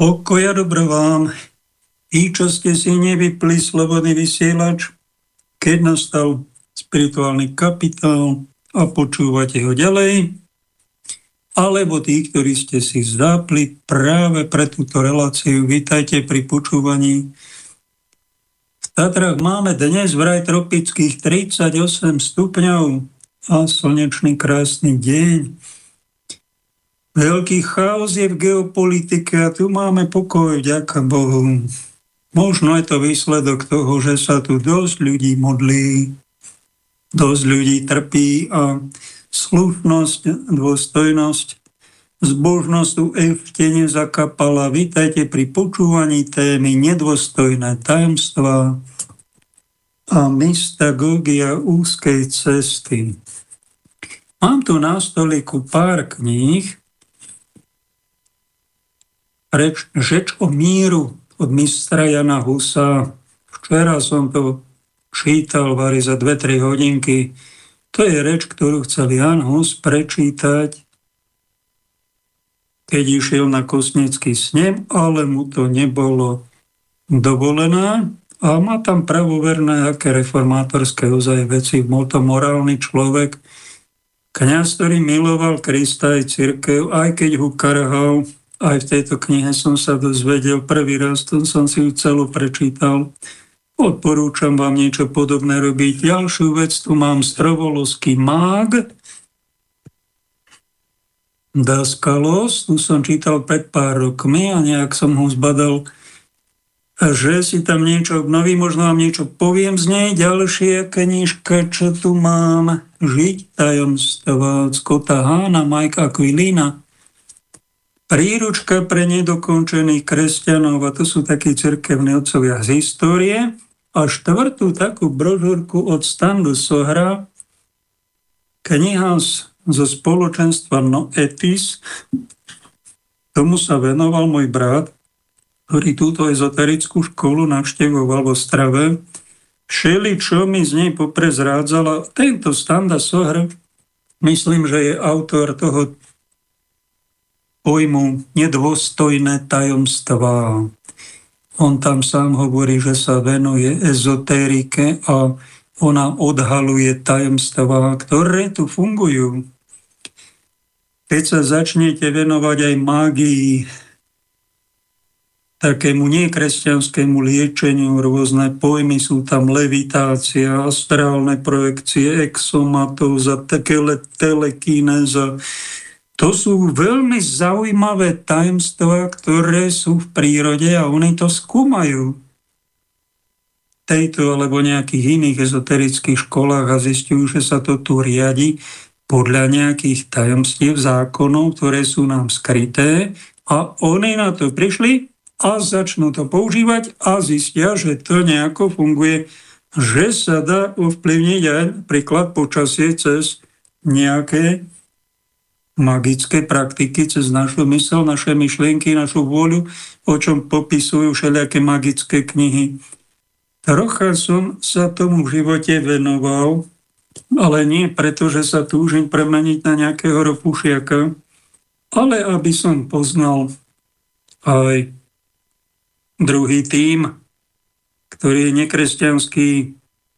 Pokoja dobro vám, i čo ste si nevypli slobodný vysielač, keď nastal spirituálny kapitál a počúvate ho ďalej, alebo tí, ktorí ste si zapli práve pre túto reláciu, vítajte pri počúvaní. V Tatrach máme dnes vraj tropických 38 stupňov a slnečný krásny deň. Veľký chaos je v geopolitike a tu máme pokoj, ďaká Bohu. Možno je to výsledok toho, že sa tu dosť ľudí modlí, dosť ľudí trpí a slušnosť, dôstojnosť, zbožnosť tu ešte nezakapala. Vítajte pri počúvaní témy nedôstojné tajomstva a mystagogia úzkej cesty. Mám tu na stoliku pár kníh, reč, žeč o míru od mistra Jana Husa. Včera som to čítal vari za 2-3 hodinky. To je reč, ktorú chcel Jan Hus prečítať, keď išiel na kosnický snem, ale mu to nebolo dovolené a má tam pravoverné, aké reformátorské ozaj veci. Bol to morálny človek, kniaz, ktorý miloval Krista aj církev, aj keď ho karhal, aj v tejto knihe som sa dozvedel prvý raz, to som si ju celú prečítal. Odporúčam vám niečo podobné robiť. Ďalšiu vec tu mám strovolovský mág, Daskalos, tu som čítal pred pár rokmi a nejak som ho zbadal, že si tam niečo obnoví, možno vám niečo poviem z nej. Ďalšia knižka, čo tu mám, Žiť tajomstva od Scotta Hána, Mike Aquilina. Príručka pre nedokončených kresťanov, a to sú takí cirkevní otcovia z histórie, a štvrtú takú brožúrku od Standu Sohra, kniha zo spoločenstva Noetis, tomu sa venoval môj brat, ktorý túto ezoterickú školu navštevoval vo Strave. Všeli, čo mi z nej poprezrádzala, tento Standa Sohr, myslím, že je autor toho pojmu nedôstojné tajomstvá. On tam sám hovorí, že sa venuje ezotérike a ona odhaluje tajomstvá, ktoré tu fungujú. Keď sa začnete venovať aj mágii, takému nekresťanskému liečeniu, rôzne pojmy sú tam levitácia, astrálne projekcie, exomatóza, telekinéza, to sú veľmi zaujímavé tajemstvá, ktoré sú v prírode a oni to skúmajú. Tejto alebo nejakých iných ezoterických školách a zistujú, že sa to tu riadi podľa nejakých tajomstiev zákonov, ktoré sú nám skryté a oni na to prišli a začnú to používať a zistia, že to nejako funguje, že sa dá ovplyvniť aj príklad počasie cez nejaké magické praktiky cez našu mysel, naše myšlienky, našu vôľu, o čom popisujú všelijaké magické knihy. Trocha som sa tomu v živote venoval, ale nie preto, že sa túžim premeniť na nejakého ropušiaka, ale aby som poznal aj druhý tým, ktorý je nekresťanský,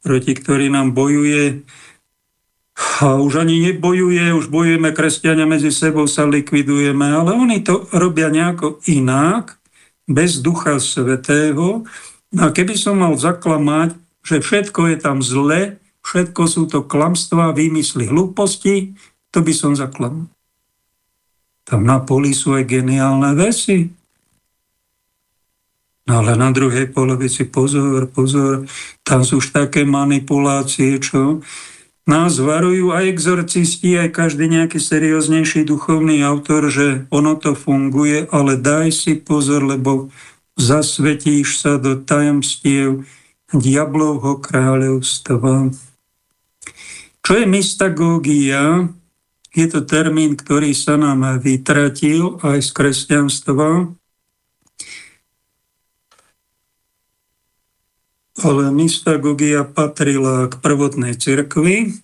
proti ktorý nám bojuje, a už ani nebojuje, už bojujeme kresťania medzi sebou, sa likvidujeme, ale oni to robia nejako inak, bez ducha svetého. A keby som mal zaklamať, že všetko je tam zle, všetko sú to klamstvá, výmysly, hlúposti, to by som zaklamal. Tam na poli sú aj geniálne veci. No ale na druhej polovici pozor, pozor, tam sú už také manipulácie, čo nás varujú aj exorcisti, aj každý nejaký serióznejší duchovný autor, že ono to funguje, ale daj si pozor, lebo zasvetíš sa do tajomstiev diablovho kráľovstva. Čo je mystagógia? Je to termín, ktorý sa nám vytratil aj z kresťanstva. Ale mystagogia patrila k prvotnej cirkvi.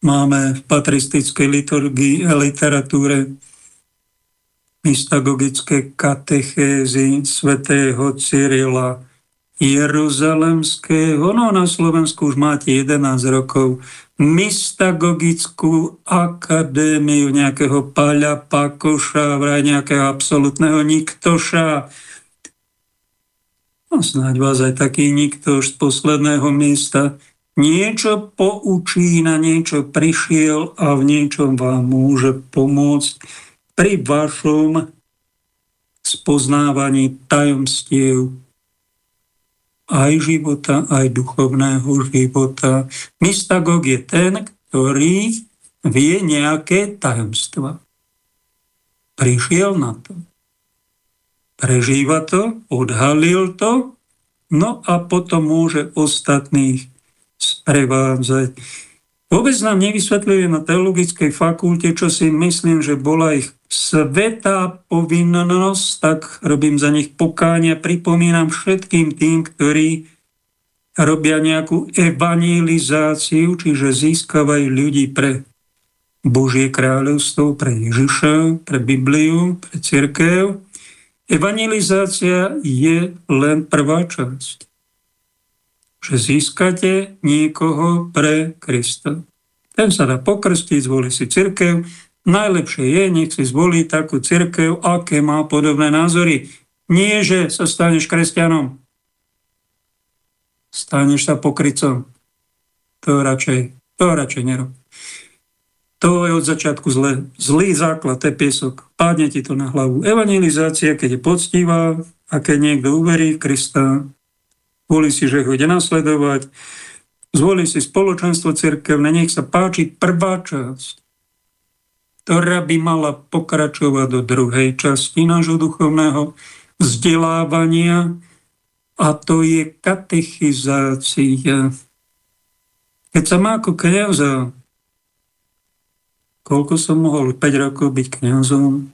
Máme v patristickej liturgii a literatúre mystagogické katechézy svätého Cyrila Jeruzalemského. No na Slovensku už máte 11 rokov mystagogickú akadémiu nejakého Paľa Pakoša, vraj nejakého absolútneho niktoša. No snáď vás aj taký nikto z posledného miesta niečo poučí, na niečo prišiel a v niečom vám môže pomôcť pri vašom spoznávaní tajomstiev aj života, aj duchovného života. Mystagog je ten, ktorý vie nejaké tajomstva. Prišiel na to. Prežíva to, odhalil to, no a potom môže ostatných sprevádzať. Vôbec nám nevysvetľuje na teologickej fakulte, čo si myslím, že bola ich svetá povinnosť, tak robím za nich pokáňa, pripomínam všetkým tým, ktorí robia nejakú evangelizáciu, čiže získavajú ľudí pre Božie kráľovstvo, pre Ježiša, pre Bibliu, pre církev. Evangelizácia je len prvá časť. Že získate niekoho pre Krista. Ten sa dá pokrstiť, zvolí si církev, Najlepšie je, nech si zvolí takú cirkev, aké má podobné názory. Nie, že sa staneš kresťanom. Staneš sa pokrycom. To radšej, to radšej nerob. To je od začiatku zle. Zlý základ, to je piesok. Pádne ti to na hlavu. Evangelizácia, keď je poctivá a keď niekto uverí v Krista, volí si, že ho ide nasledovať, zvolí si spoločenstvo cirkevné, nech sa páči prvá časť ktorá by mala pokračovať do druhej časti nášho duchovného vzdelávania a to je katechizácia. Keď sa má ako kniaza, koľko som mohol 5 rokov byť kniazom,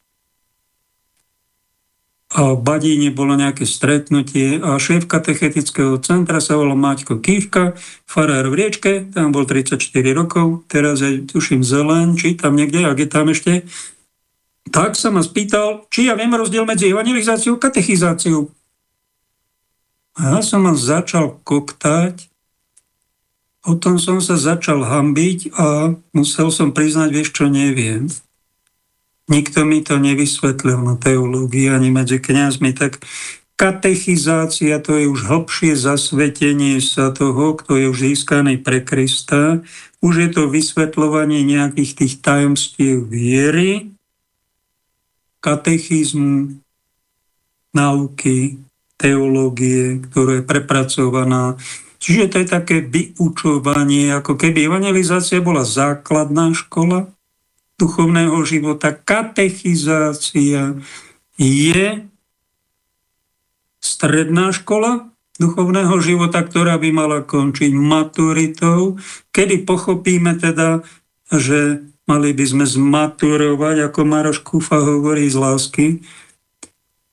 a v Badíne bolo nejaké stretnutie a šéf katechetického centra sa volal Maťko Kývka, farár v Riečke, tam bol 34 rokov, teraz je tuším zelen, či tam niekde, ak je tam ešte. Tak sa ma spýtal, či ja viem rozdiel medzi evangelizáciou a katechizáciou. A ja som ma začal koktať, potom som sa začal hambiť a musel som priznať, vieš čo, neviem. Nikto mi to nevysvetlil na teológii ani medzi kňazmi, tak katechizácia to je už hlbšie zasvetenie sa toho, kto je už získaný pre Krista. Už je to vysvetľovanie nejakých tých tajomstiev viery, katechizmu, nauky, teológie, ktorá je prepracovaná. Čiže to je také vyučovanie, ako keby evangelizácia bola základná škola, duchovného života, katechizácia je stredná škola duchovného života, ktorá by mala končiť maturitou, kedy pochopíme teda, že mali by sme zmaturovať, ako Maroš Kufa hovorí z lásky,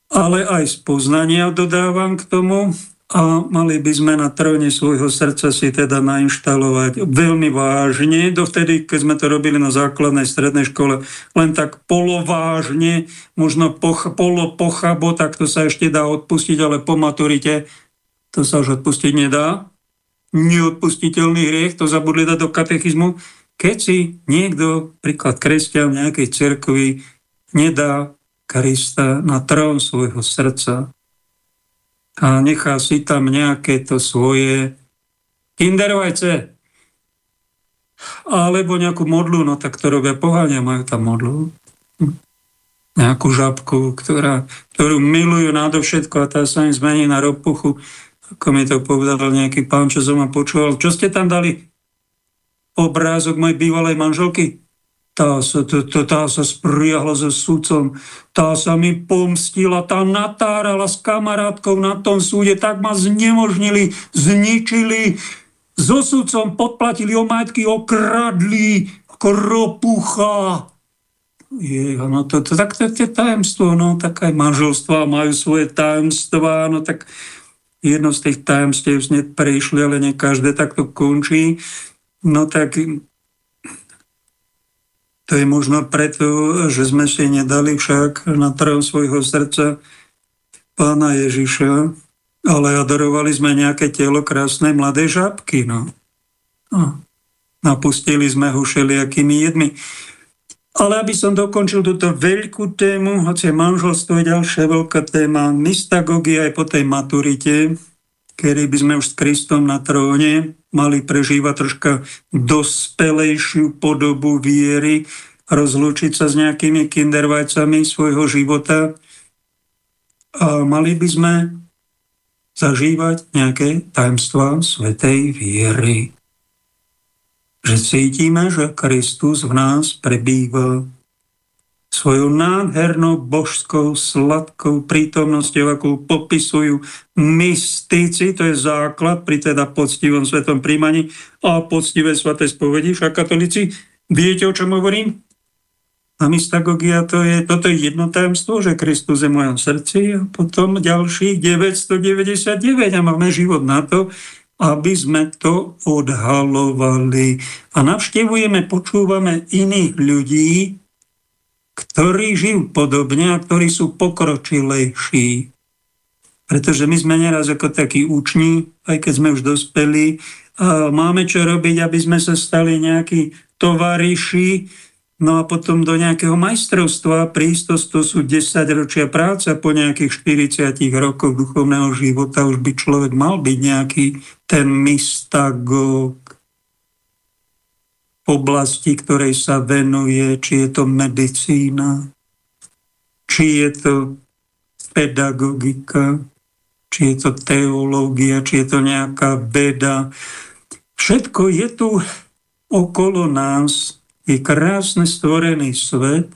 ale aj z poznania dodávam k tomu, a mali by sme na tróne svojho srdca si teda nainštalovať veľmi vážne, dovtedy, keď sme to robili na základnej strednej škole, len tak polovážne, možno poch, polo pochabo, tak to sa ešte dá odpustiť, ale po maturite to sa už odpustiť nedá. Neodpustiteľný hriech, to zabudli dať do katechizmu. Keď si niekto, príklad kresťan v nejakej cerkvi, nedá Krista na trón svojho srdca, a nechá si tam nejaké to svoje kindervajce alebo nejakú modlu, no tak to robia poháňa, majú tam modlu. Nejakú žabku, ktorá, ktorú milujú nadovšetko a tá sa im zmení na ropuchu. Ako mi to povedal nejaký pán, čo som ma počúval. Čo ste tam dali? Obrázok mojej bývalej manželky? Tá sa, tá, tá, sa spriahla so sudcom, tá sa mi pomstila, tá natárala s kamarátkou na tom súde, tak ma znemožnili, zničili, so sudcom podplatili o majetky, okradli, ako ropucha. Je, no to, to, tak to je tajemstvo, no tak aj manželstva majú svoje tajemstvá, no tak jedno z tých tajemstiev sned prešli, ale nie každé takto končí. No tak To je možno preto, že sme si nedali však na trhu svojho srdca pána Ježiša, ale adorovali sme nejaké telo krásnej mladé žabky. No. no. Napustili sme ho všelijakými jedmi. Ale aby som dokončil túto veľkú tému, hoci manželstvo je ďalšia veľká téma, mystagogy aj po tej maturite, kedy by sme už s Kristom na tróne mali prežívať troška dospelejšiu podobu viery, rozlúčiť sa s nejakými kindervajcami svojho života a mali by sme zažívať nejaké tajemstvá svetej viery. Že cítime, že Kristus v nás prebýva svojou nádhernou božskou sladkou prítomnosťou, ako popisujú mystici, to je základ pri teda poctivom svetom príjmaní a poctivé sveté spovedi, však katolíci, viete, o čom hovorím? A mystagogia to je, toto je jedno tajemstvo, že Kristus je v mojom srdci a potom ďalších 999 a máme život na to, aby sme to odhalovali. A navštevujeme, počúvame iných ľudí, ktorí žijú podobne a ktorí sú pokročilejší. Pretože my sme neraz ako takí úční, aj keď sme už dospeli, a máme čo robiť, aby sme sa stali nejakí tovariši, no a potom do nejakého majstrovstva prísť, to sú 10 ročia práca, po nejakých 40 rokoch duchovného života už by človek mal byť nejaký ten mystagog, oblasti, ktorej sa venuje, či je to medicína, či je to pedagogika, či je to teológia, či je to nejaká veda. Všetko je tu okolo nás, je krásne stvorený svet.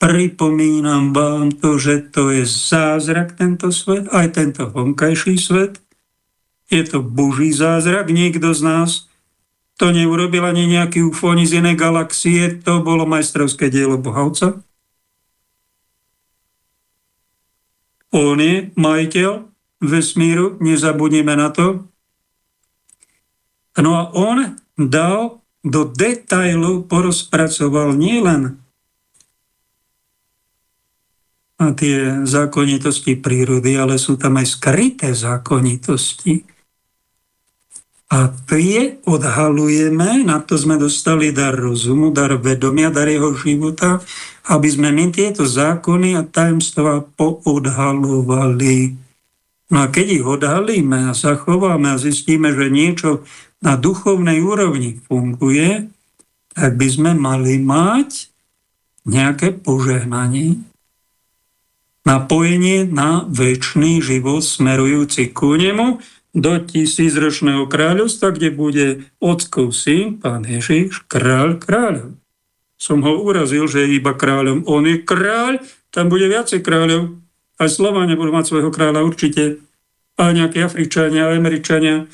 Pripomínam vám to, že to je zázrak tento svet, aj tento vonkajší svet. Je to Boží zázrak, nikto z nás to neurobil ani nejaký ufóni z inej galaxie, to bolo majstrovské dielo Bohavca. On je majiteľ vesmíru, nezabudnime na to. No a on dal do detajlov, porozpracoval nielen tie zákonitosti prírody, ale sú tam aj skryté zákonitosti a tie odhalujeme, na to sme dostali dar rozumu, dar vedomia, dar jeho života, aby sme my tieto zákony a tajemstva poodhalovali. No a keď ich odhalíme a zachováme a zistíme, že niečo na duchovnej úrovni funguje, tak by sme mali mať nejaké požehnanie, napojenie na väčší život smerujúci ku nemu, do tisícročného kráľovstva, kde bude ockov syn, pán Ježiš, kráľ kráľov. Som ho urazil, že je iba kráľom. On je kráľ, tam bude viacej kráľov. Aj Slovania budú mať svojho kráľa určite. A nejakí Afričania, Američania.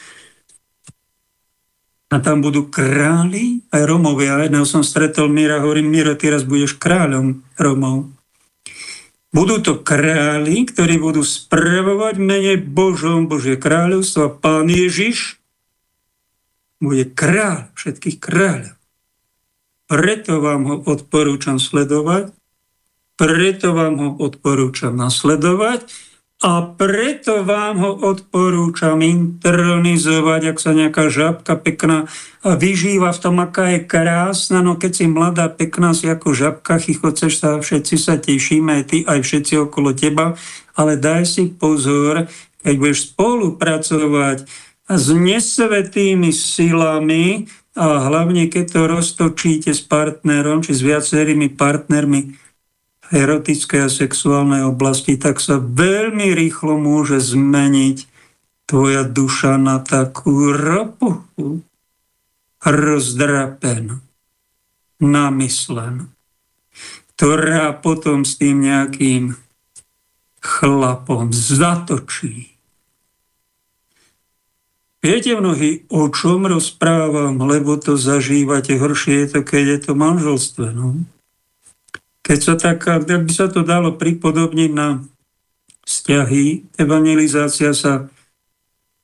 A tam budú králi, aj Romovia. Jedného som stretol Mira, hovorím, Miro, ty raz budeš kráľom Romov. Budú to králi, ktorí budú spravovať mene Božom. Božie kráľovstvo a Pán Ježiš bude kráľ všetkých kráľov. Preto vám ho odporúčam sledovať, preto vám ho odporúčam nasledovať a preto vám ho odporúčam intronizovať, ak sa nejaká žabka pekná vyžíva v tom, aká je krásna, no keď si mladá, pekná si ako žabka, chychoceš sa, všetci sa tešíme, aj ty, aj všetci okolo teba, ale daj si pozor, keď budeš spolupracovať s nesvetými silami a hlavne keď to roztočíte s partnerom, či s viacerými partnermi, erotickej a sexuálnej oblasti, tak sa veľmi rýchlo môže zmeniť tvoja duša na takú ropuchu, rozdrapenú, namyslenú, ktorá potom s tým nejakým chlapom zatočí. Viete mnohí, o čom rozprávam, lebo to zažívate horšie je to, keď je to manželstvo. No? Keď sa tak, ak by sa to dalo pripodobniť na vzťahy, evangelizácia sa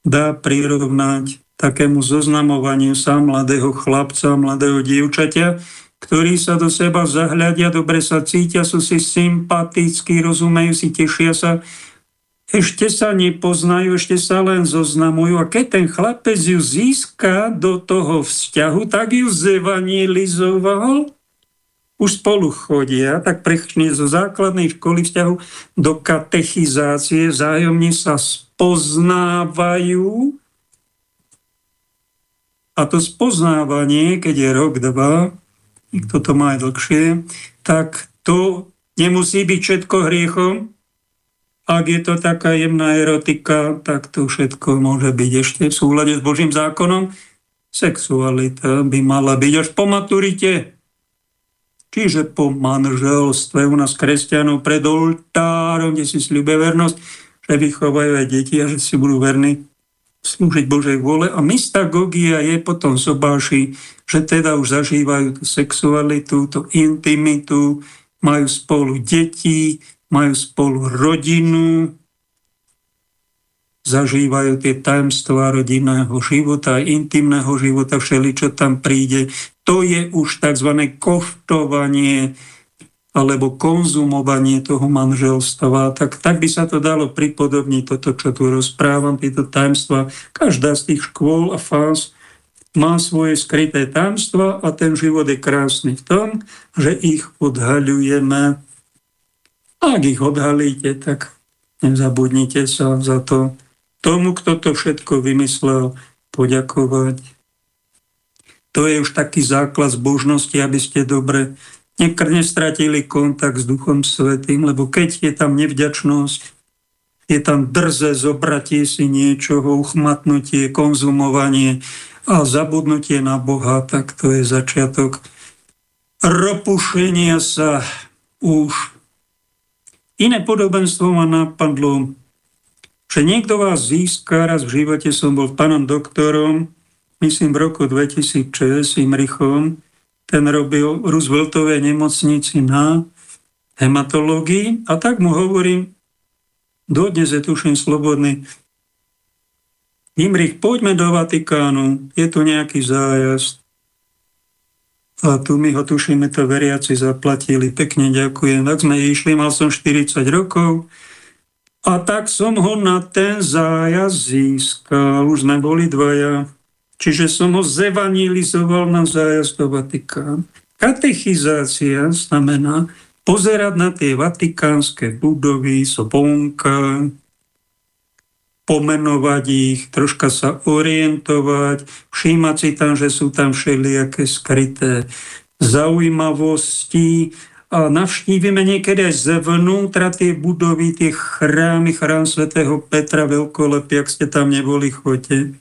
dá prirovnať takému zoznamovaniu sa mladého chlapca, mladého dievčaťa, ktorí sa do seba zahľadia, dobre sa cítia, sú si sympatickí, rozumejú si, tešia sa, ešte sa nepoznajú, ešte sa len zoznamujú. A keď ten chlapec ju získa do toho vzťahu, tak ju zevangelizoval, už spolu chodia, tak prechne zo základnej školy vzťahu do katechizácie, vzájomne sa spoznávajú a to spoznávanie, keď je rok, dva, kto to má aj dlhšie, tak to nemusí byť všetko hriechom. Ak je to taká jemná erotika, tak to všetko môže byť ešte v súlade s Božím zákonom. Sexualita by mala byť až po maturite. Čiže po manželstve u nás kresťanov pred oltárom, kde si sľubia vernosť, že vychovajú aj deti a že si budú verní slúžiť Božej vôle. A mystagogia je potom sobáši, že teda už zažívajú tú sexualitu, tú intimitu, majú spolu deti, majú spolu rodinu, zažívajú tie tajemstvá rodinného života, intimného života, všeli, tam príde. To je už tzv. koštovanie alebo konzumovanie toho manželstva, tak, tak by sa to dalo pripodobniť toto, čo tu rozprávam, tieto tajemstva. Každá z tých škôl a fáz má svoje skryté tajemstva a ten život je krásny v tom, že ich odhaľujeme. Ak ich odhalíte, tak nezabudnite sa za to tomu, kto to všetko vymyslel, poďakovať. To je už taký základ zbožnosti, aby ste dobre nestratili kontakt s Duchom Svetým, lebo keď je tam nevďačnosť, je tam drze, zobratie si niečoho, uchmatnutie, konzumovanie a zabudnutie na Boha, tak to je začiatok ropušenia sa už. Iné podobenstvo ma napadlo, že niekto vás získa, raz v živote som bol pánom doktorom, myslím v roku 2006 Imrichom, ten robil v Rooseveltovej nemocnici na hematológii a tak mu hovorím, dodnes je tuším slobodný, Imrich, poďme do Vatikánu, je tu nejaký zájazd. A tu mi ho tušíme to veriaci zaplatili. Pekne ďakujem. Tak sme išli, mal som 40 rokov. A tak som ho na ten zájazd získal. Už sme boli dvaja. Čiže som ho zevanilizoval na zájazd do Vatikán. Katechizácia znamená pozerať na tie vatikánske budovy, sobonka, pomenovať ich, troška sa orientovať, všímať si tam, že sú tam všelijaké skryté zaujímavosti navštívime niekedy aj zvnútra tie budovy, tie chrámy, chrám svätého Petra Veľkolepy, ak ste tam neboli, choďte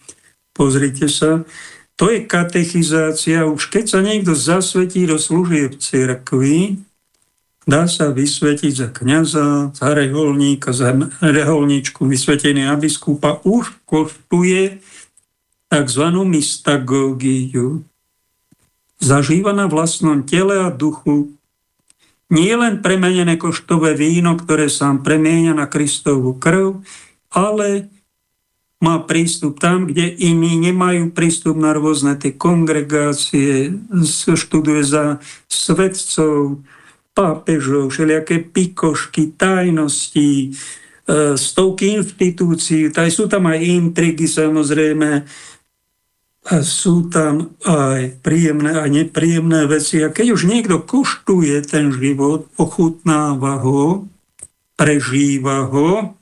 Pozrite sa, to je katechizácia. Už keď sa niekto zasvetí do služieb cirkvi, dá sa vysvetiť za kniaza, za reholníka, za reholníčku, vysvetený na biskupa, už koštuje tzv. mystagógiu. Zažíva na vlastnom tele a duchu nie len premenené koštové víno, ktoré sám premieňa na Kristovú krv, ale má prístup tam, kde iní nemajú prístup na rôzne tie kongregácie, študuje za svetcov, pápežov, všelijaké pikošky, tajnosti, e, stovky inštitúcií, aj sú tam aj intrigy samozrejme, a sú tam aj príjemné a nepríjemné veci. A keď už niekto koštuje ten život, ochutnáva ho, prežíva ho,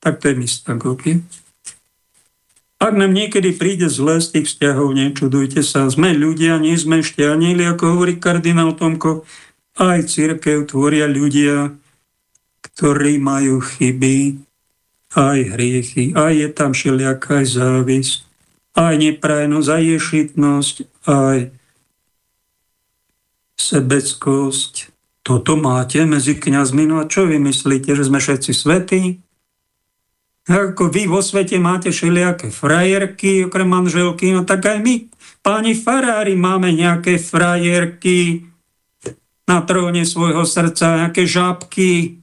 tak to je mystagogie. Ak nám niekedy príde zle z tých vzťahov, nečudujte sa, sme ľudia, nie sme ešte anieli, ako hovorí kardinál Tomko, aj církev tvoria ľudia, ktorí majú chyby, aj hriechy, aj je tam všelijaká aj závisť, aj neprajnosť, aj ješitnosť, aj sebeckosť. Toto máte medzi kňazmi, no a čo vy myslíte, že sme všetci svetí? Ako vy vo svete máte všelijaké frajerky okrem manželky, no tak aj my, páni farári, máme nejaké frajerky na tróne svojho srdca, nejaké žabky,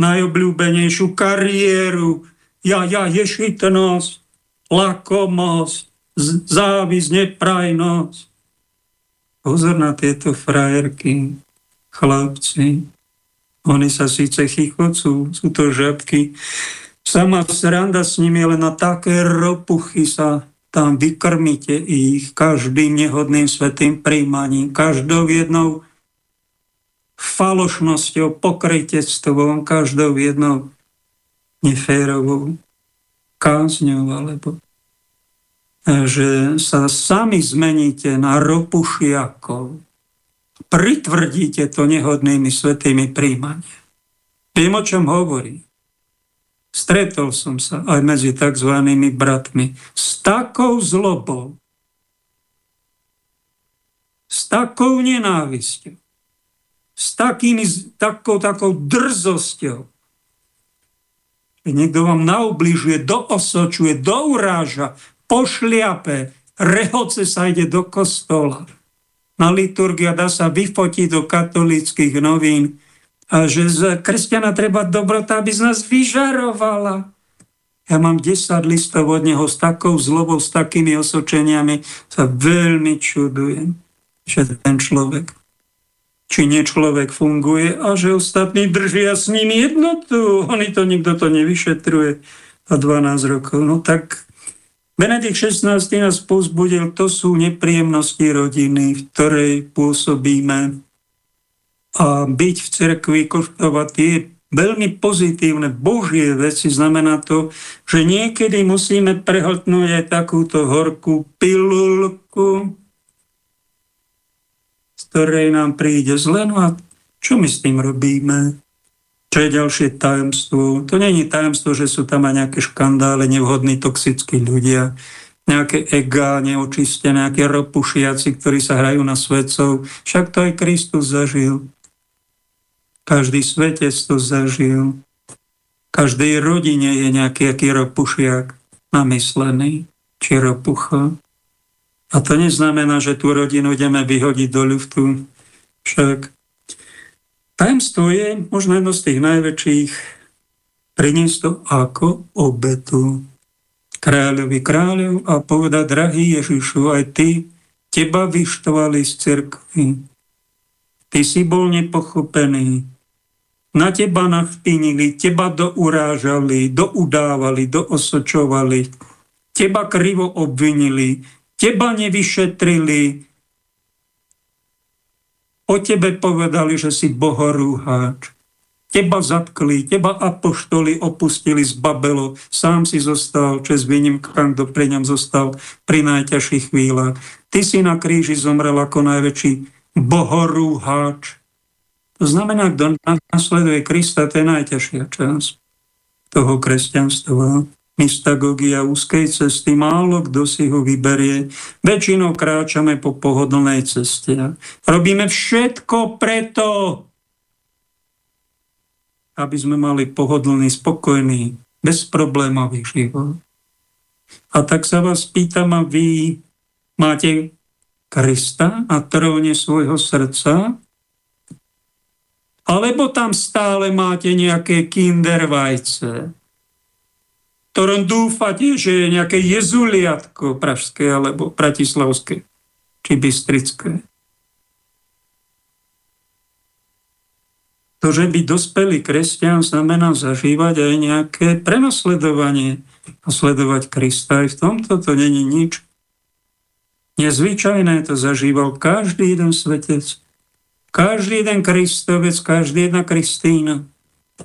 najobľúbenejšiu kariéru, ja, ja, ješitnosť, lakomosť, závisť, neprajnosť. pozor na tieto frajerky, chlapci. Oni sa síce chichocú, sú to žabky. Sama sranda s nimi, ale na také ropuchy sa tam vykrmíte ich každým nehodným svetým príjmaním, každou jednou falošnosťou, pokrytectvom, každou jednou neférovou kázňou, alebo e, že sa sami zmeníte na ropušiakov. Pritvrdíte to nehodnými svetými príjmania. Viem, o čom hovorí. Stretol som sa aj medzi tzv. bratmi s takou zlobou, s takou nenávisťou, s takými, takou, takou drzosťou, niekto vám naobližuje, doosočuje, douráža, pošliape, rehoce sa ide do kostola. Na liturgia dá sa vyfotiť do katolických novín, a že z kresťana treba dobrota, aby z nás vyžarovala. Ja mám 10 listov od neho s takou zlobou, s takými osočeniami. Sa veľmi čudujem, že ten človek, či človek funguje a že ostatní držia s ním jednotu. Oni to, nikto to nevyšetruje a 12 rokov. No tak Benedikt 16. nás pozbudil, to sú nepríjemnosti rodiny, v ktorej pôsobíme a byť v cerkvi, koštovať tie veľmi pozitívne Božie veci, znamená to, že niekedy musíme prehltnúť aj takúto horkú pilulku, ktorej nám príde zle. No a čo my s tým robíme? Čo je ďalšie tajomstvo? To je tajomstvo, že sú tam aj nejaké škandále, nevhodní, toxickí ľudia, nejaké ega neočistené, nejaké ropušiaci, ktorí sa hrajú na svetcov. Však to aj Kristus zažil. Každý svetec to zažil. Každej rodine je nejaký aký ropušiak namyslený, či ropucha. A to neznamená, že tú rodinu ideme vyhodiť do ľuftu. Však tajemstvo je možno jedno z tých najväčších priniesť to ako obetu kráľovi kráľov a povedať, drahý Ježišu, aj ty, teba vyštovali z cerkvy. Ty si bol nepochopený, na teba nachpinili, teba dourážali, doudávali, doosočovali, teba krivo obvinili, teba nevyšetrili, o tebe povedali, že si bohorúháč. Teba zatkli, teba apoštoli opustili z Babelo, sám si zostal, čes výnimkám, kto pri ňom zostal pri najťažších chvíľach. Ty si na kríži zomrel ako najväčší bohorúháč. To znamená, kto nasleduje Krista, to je najťažšia časť toho kresťanstva. Mystagogia úzkej cesty, málo kto si ho vyberie. Väčšinou kráčame po pohodlnej ceste. Robíme všetko preto, aby sme mali pohodlný, spokojný, bezproblémový život. A tak sa vás pýtam, a vy máte Krista na tróne svojho srdca, alebo tam stále máte nejaké kinder vajce, ktorom dúfate, že je nejaké jezuliatko pražské alebo pratislavské či bystrické. To, že by dospelý kresťan znamená zažívať aj nejaké prenasledovanie a sledovať Krista. Aj v tomto to není nič. Nezvyčajné to zažíval každý jeden svetec. Každý jeden Kristovec, každý jedna Kristína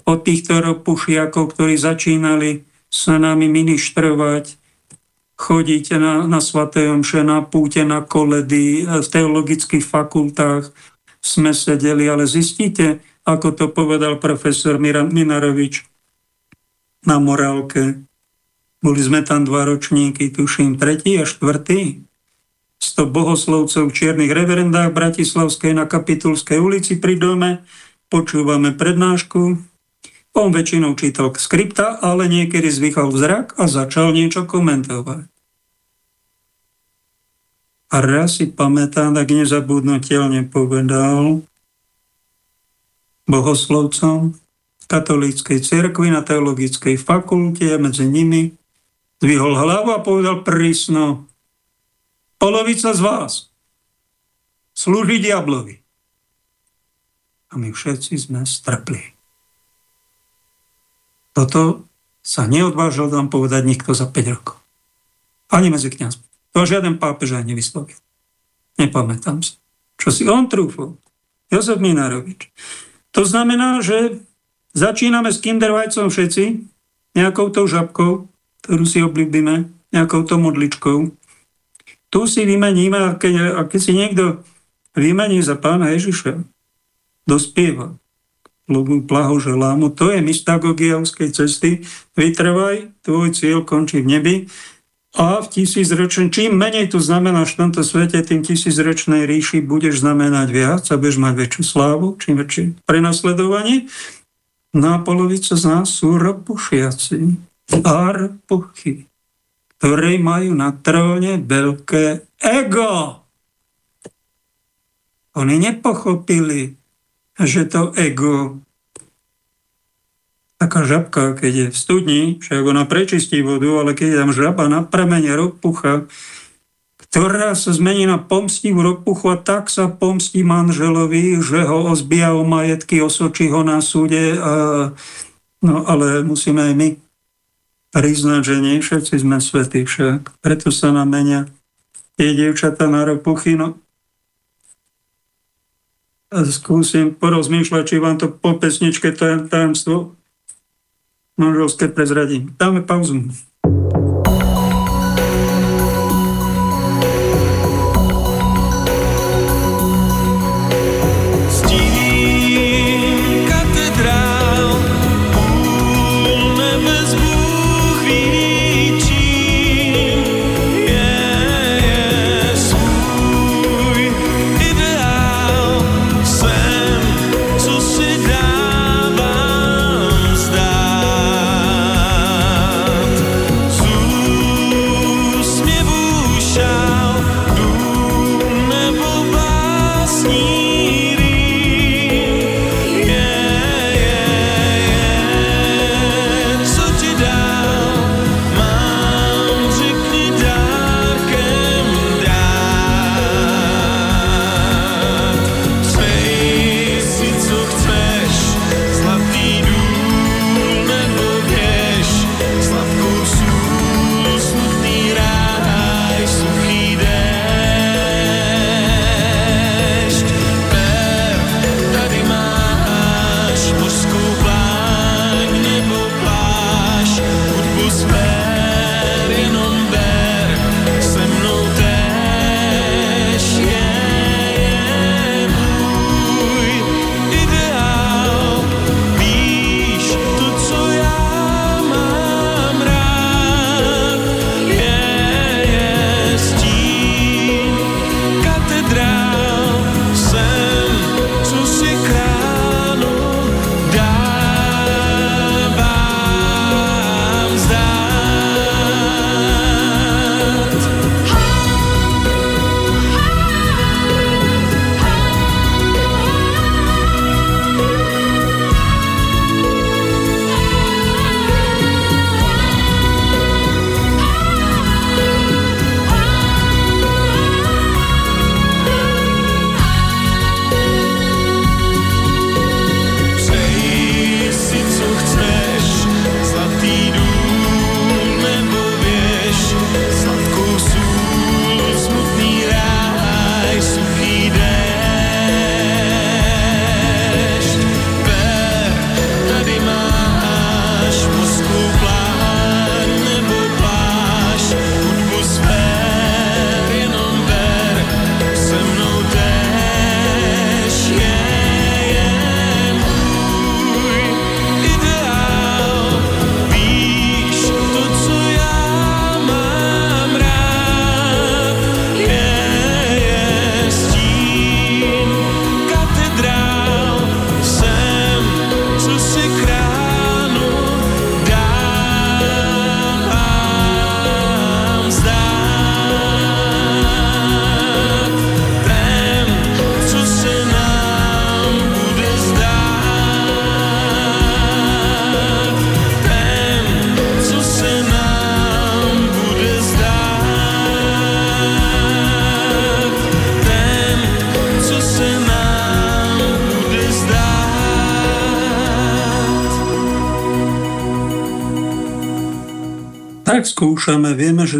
od týchto ropušiakov, ktorí začínali sa nami ministrovať, chodiť na, na svaté omše, na púte, na koledy, v teologických fakultách sme sedeli, ale zistíte, ako to povedal profesor Minarovič na morálke. Boli sme tam dva ročníky, tuším, tretí a štvrtý. 100 bohoslovcov v čiernych reverendách Bratislavskej na Kapitulskej ulici pri dome. Počúvame prednášku. On väčšinou čítal skripta, ale niekedy zvychal vzrak a začal niečo komentovať. A raz si pamätám, tak nezabudnutelne povedal bohoslovcom katolíckej cirkvi na teologickej fakulte medzi nimi zvihol hlavu a povedal prísno, polovica z vás slúžiť diablovi. A my všetci sme strpli. Toto sa neodvážil vám povedať nikto za 5 rokov. Ani medzi kniazmi. To žiaden pápež aj nevyslovil. Nepamätám sa. Čo si on trúfol? Jozef Minárovič. To znamená, že začíname s kindervajcom všetci, nejakou tou žabkou, ktorú si obľúbime, nejakou tou modličkou. Tu si vymeníme, a keď, a keď si niekto vymení za pána Ježiša, dospieva, blahoželám mu, to je mystagogiavskej cesty, vytrvaj, tvoj cieľ končí v nebi, a v tisícročnej, čím menej tu znamenáš v tomto svete, tým tisícročnej ríši budeš znamenať viac a budeš mať väčšiu slávu, čím väčšie prenasledovanie. No a polovica z nás sú ropušiaci, arpuchy, ktorí majú na tróne veľké ego. Oni nepochopili, že to ego taká žabka, keď je v studni, však ona prečistí vodu, ale keď je tam žaba na premene ropucha, ktorá sa zmení na pomstivú ropuchu a tak sa pomstí manželovi, že ho ozbia o majetky, osočí ho na súde. A, no ale musíme aj my priznať, že nie všetci sme svetí však. Preto sa nám menia tie dievčatá na ropuchy. No, skúsim porozmýšľať, či vám to po pesničke tajemstvo manželské prezradím. Dáme pauzu.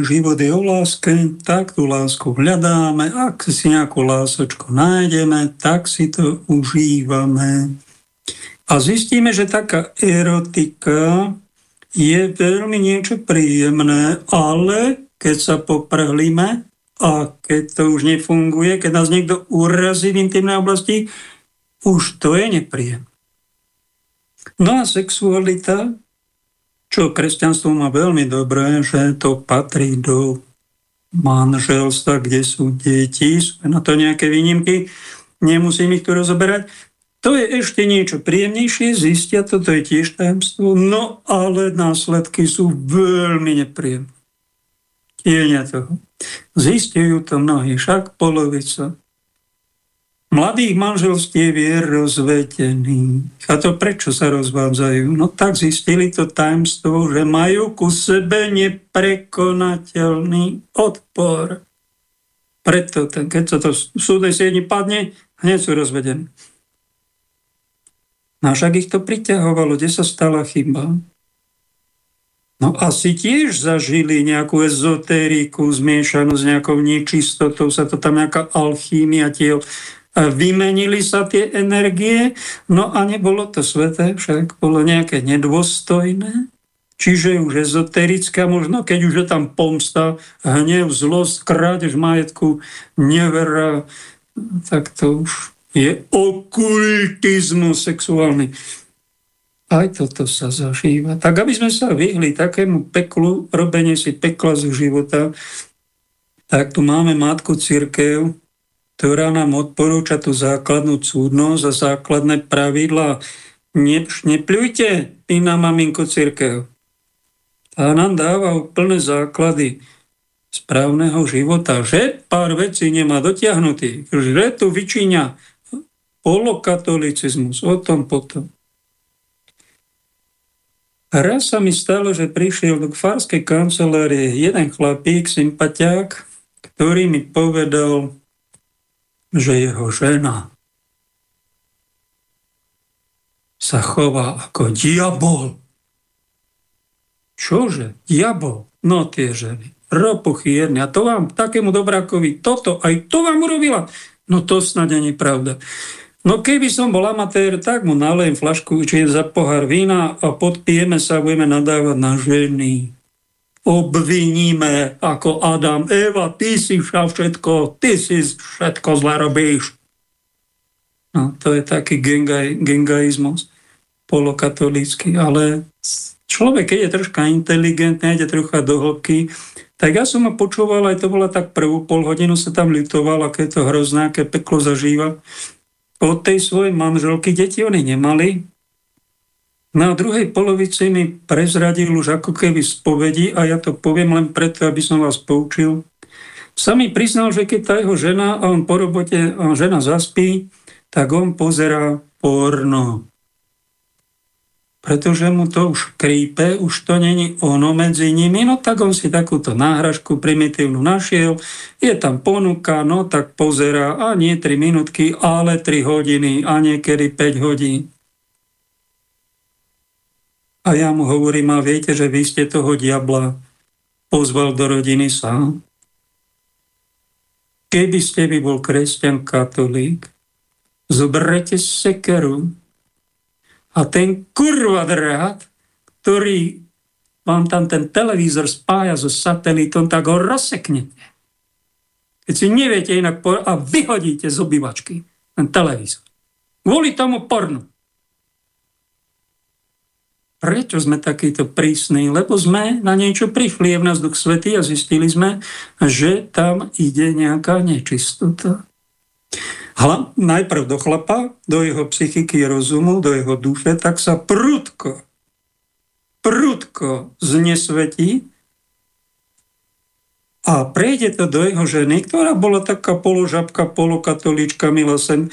Život je o láske, tak tú lásku hľadáme, ak si nejakú lásočku nájdeme, tak si to užívame. A zistíme, že taká erotika je veľmi niečo príjemné, ale keď sa poprhlíme a keď to už nefunguje, keď nás niekto urazí v intimnej oblasti, už to je nepríjemné. No a sexualita čo kresťanstvo má veľmi dobré, že to patrí do manželstva, kde sú deti, sú na to nejaké výnimky, nemusím ich tu rozoberať. To je ešte niečo príjemnejšie, zistia to, to je tiež tajemstvo, no ale následky sú veľmi nepríjemné. Tienia toho. Zistujú to mnohí, však polovica mladých manželstiev je rozvedený. A to prečo sa rozvádzajú? No tak zistili to tajemstvo, že majú ku sebe neprekonateľný odpor. Preto, keď sa to v súdnej siedni padne, hneď sú rozvedení. No však ich to priťahovalo, kde sa stala chyba. No asi tiež zažili nejakú ezotériku zmiešanú s nejakou nečistotou, sa to tam nejaká alchímia tiel vymenili sa tie energie, no a nebolo to sveté, však bolo nejaké nedôstojné, čiže už ezoterická, možno keď už je tam pomsta, hnev, zlosť, krádež majetku, nevera, tak to už je okultizmus sexuálny. Aj toto sa zažíva. Tak aby sme sa vyhli takému peklu, robenie si pekla zo života, tak tu máme Matku Církev, ktorá nám odporúča tú základnú cúdnosť a základné pravidlá. Ne, nepľujte, na maminko církev. Tá nám dáva úplné základy správneho života, že pár vecí nemá dotiahnutý, že tu vyčíňa polokatolicizmus, o tom potom. Raz sa mi stalo, že prišiel do farskej kancelárie jeden chlapík, sympatiák, ktorý mi povedal, že jeho žena sa chová ako diabol. Čože? Diabol? No tie ženy. Ropuchy jedne. A to vám, takému dobrákovi, toto, aj to vám urobila. No to snad není pravda. No keby som bol amatér, tak mu nalejem flašku, či za pohár vína a podpijeme sa, budeme nadávať na ženy obviníme ako Adam, Eva, ty si všetko, ty si všetko zle robíš. No, to je taký gengaj, gengaizmus polokatolícky, ale človek, keď je troška inteligentný, ide trocha do hĺbky, tak ja som ho počúval, aj to bola tak prvú pol hodinu, sa tam litoval, aké to hrozné, aké peklo zažíva. Od tej svojej manželky deti oni nemali, na druhej polovici mi prezradil už ako keby spovedi a ja to poviem len preto, aby som vás poučil. Sami priznal, že keď tá jeho žena a on po robote, a žena zaspí, tak on pozerá porno. Pretože mu to už krípe, už to není ono medzi nimi, no tak on si takúto náhražku primitívnu našiel, je tam ponuka, no tak pozerá a nie 3 minútky, ale 3 hodiny a niekedy 5 hodín. A ja mu hovorím, a viete, že vy ste toho diabla pozval do rodiny sám? Keby ste by bol kresťan katolík, zoberete sekeru a ten kurva drát, ktorý vám tam ten televízor spája so satelitom, tak ho rozseknete. Keď si neviete inak a vyhodíte z obývačky ten televízor. Kvôli tomu pornu. Prečo sme takýto prísni? Lebo sme na niečo prišli, je v nás duch svety a zistili sme, že tam ide nejaká nečistota. Hla, najprv do chlapa, do jeho psychiky rozumu, do jeho duše, tak sa prudko, prudko znesvetí a prejde to do jeho ženy, ktorá bola taká položabka, polokatolíčka, milosem,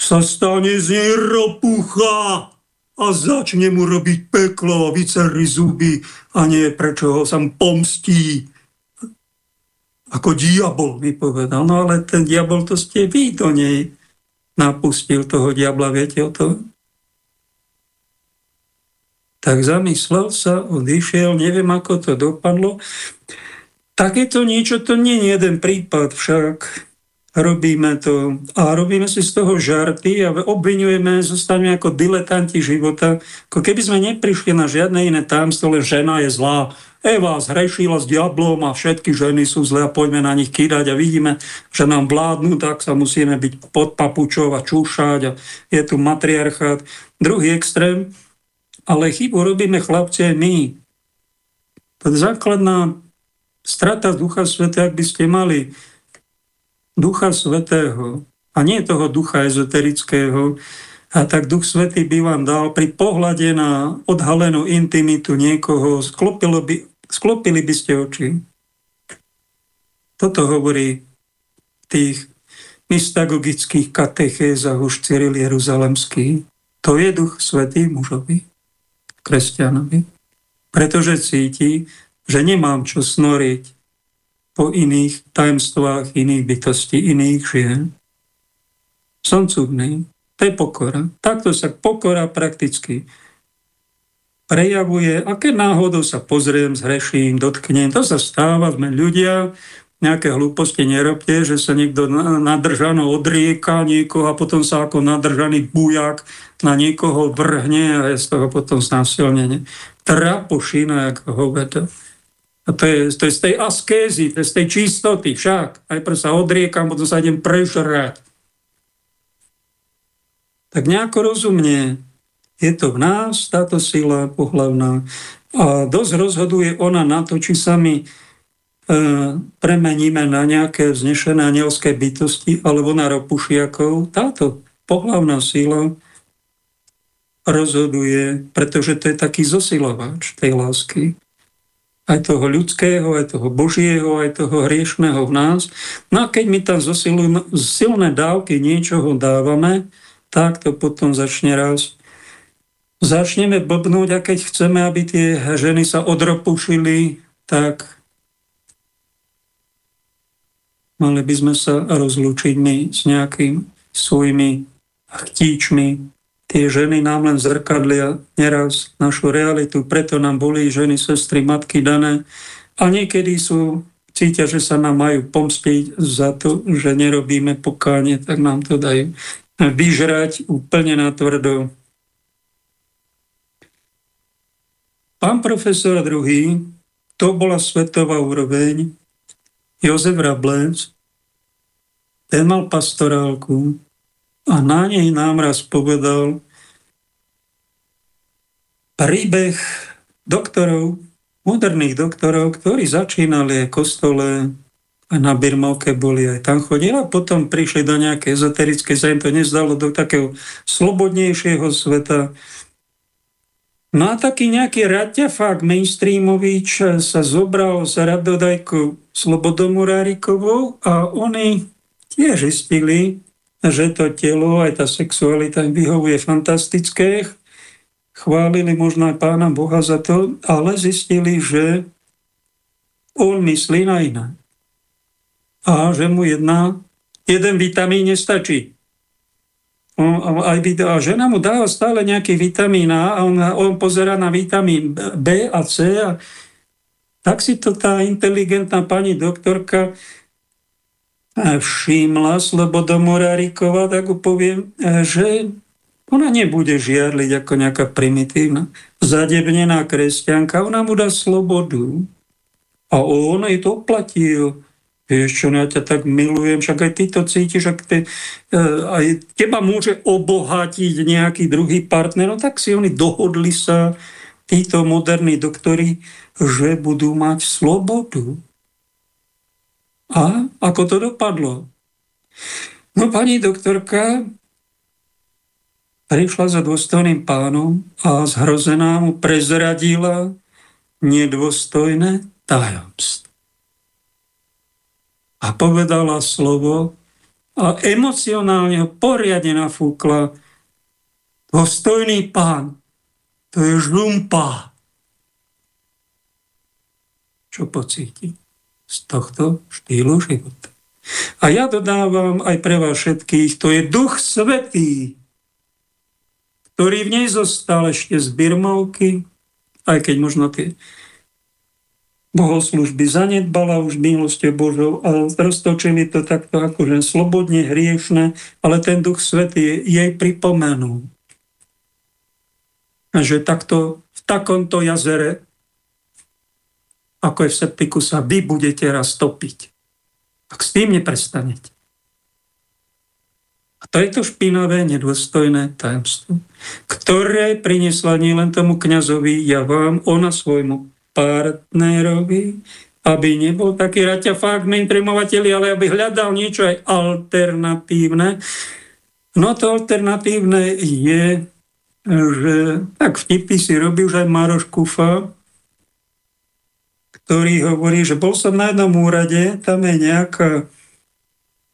sa stane z nej ropucha a začne mu robiť peklo a vycerri zuby a nie prečo ho sam pomstí. Ako diabol mi povedal. No ale ten diabol to ste vy do nej napustil toho diabla, viete o to? tak zamyslel sa, odišiel, neviem, ako to dopadlo. Takéto niečo to nie je jeden prípad však. Robíme to a robíme si z toho žarty a obvinujeme, zostaneme ako diletanti života, ako keby sme neprišli na žiadne iné támstvo, len žena je zlá. Eva zhrešila s diablom a všetky ženy sú zlé a poďme na nich kýdať a vidíme, že nám vládnu, tak sa musíme byť pod papučov a čúšať a je tu matriarchát. Druhý extrém, ale chybu robíme chlapci aj my. To je základná strata Ducha Sveta, ak by ste mali Ducha Svetého a nie toho ducha ezoterického, a tak Duch Svetý by vám dal pri pohľade na odhalenú intimitu niekoho, by, sklopili by ste oči. Toto hovorí v tých mystagogických katechézach už Cyril Jeruzalemský. To je Duch Svetý mužovi, kresťanovi, pretože cíti, že nemám čo snoriť po iných tajemstvách iných bytostí, iných žien. Som cudný. To je pokora. Takto sa pokora prakticky prejavuje a keď náhodou sa pozriem, zhreším, dotknem, to sa stáva, sme ľudia, nejaké hlúposti nerobte, že sa niekto nadržano odrieka niekoho a potom sa ako nadržaný bujak na niekoho vrhne a je z toho potom znásilnenie. Trapošina, ako hoveda. A to je, to je z tej askézy, to je z tej čistoty však. Najprv sa odriekam, potom sa idem prežrať. Tak nejako rozumne je to v nás, táto sila pohlavná. A dosť rozhoduje ona na to, či sa my e, premeníme na nejaké vznešené anielské bytosti alebo na ropušiakov. Táto pohlavná sila rozhoduje, pretože to je taký zosilovač tej lásky aj toho ľudského, aj toho božieho, aj toho hriešného v nás. No a keď my tam silné dávky niečoho dávame, tak to potom začne raz. Začneme blbnúť a keď chceme, aby tie ženy sa odropušili, tak mali by sme sa rozlúčiť my s nejakým svojimi chtíčmi, tie ženy nám len zrkadlia neraz našu realitu, preto nám boli ženy, sestry, matky dané. A niekedy sú, cítia, že sa nám majú pomstiť za to, že nerobíme pokánie, tak nám to dajú vyžrať úplne na tvrdo. Pán profesor druhý, to bola svetová úroveň, Jozef Rablec, ten mal pastorálku, a na nej nám raz povedal príbeh doktorov, moderných doktorov, ktorí začínali aj kostole, aj na Birmovke boli, aj tam chodili a potom prišli do nejaké ezoterické, sa im to nezdalo do takého slobodnejšieho sveta. No a taký nejaký raťafák mainstreamovič sa zobral z Radodajku Slobodomurárikovou a oni tiež istili, že to telo, aj tá sexualita im vyhovuje fantastické. Chválili možno aj pána Boha za to, ale zistili, že on myslí na iné. A že mu jedna, jeden vitamín nestačí. A žena mu dáva stále nejaký vitamín A a on, on pozera na vitamín B a C a tak si to tá inteligentná pani doktorka všimla Sloboda Moráriková, tak poviem, že ona nebude žiarliť ako nejaká primitívna, zadebnená kresťanka, ona mu dá slobodu. A on jej to oplatil. Vieš čo, no ja ťa tak milujem, však aj ty to cítiš, ak te, e, aj teba môže obohatiť nejaký druhý partner, no tak si oni dohodli sa, títo moderní doktori, že budú mať slobodu. A ako to dopadlo? No pani doktorka prišla za dôstojným pánom a zhrozená mu prezradila nedôstojné tajomstvo. A povedala slovo a emocionálne ho poriadne nafúkla. Dôstojný pán, to je žlumpa. Čo pocíti? Z tohto štýlu života. A ja dodávam aj pre vás všetkých, to je Duch Svetý, ktorý v nej zostal ešte z Birmovky, aj keď možno tie bohoslužby zanedbala už milosťou Božou a roztočili to takto akože slobodne hriešne, ale ten Duch Svetý jej pripomenul, že takto v takomto jazere, ako je v septiku, sa vy budete raz topiť. Tak s tým neprestanete. A to je to špinavé, nedôstojné tajemstvo, ktoré priniesla nielen tomu kňazovi, ja vám, ona svojmu partnerovi, aby nebol taký raťafák mainstreamovateľi, ale aby hľadal niečo aj alternatívne. No to alternatívne je, že tak vtipy si robí už aj Maroš Kufa, ktorý hovorí, že bol som na jednom úrade, tam je nejaká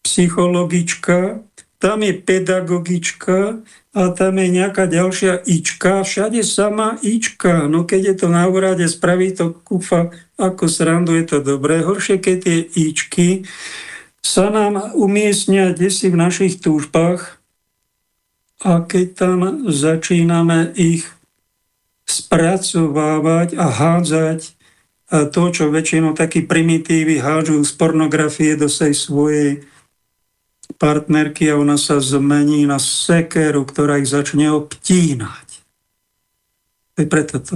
psychologička, tam je pedagogička a tam je nejaká ďalšia ička, všade sama ička. No keď je to na úrade, spraví to kufa ako srandu, je to dobré. Horšie, keď tie ičky sa nám umiestnia desi v našich túžbách a keď tam začíname ich spracovávať a hádzať to, čo väčšinou takí primitívy hádžu z pornografie do tej svojej partnerky a ona sa zmení na sekeru, ktorá ich začne obtínať. To je preto to.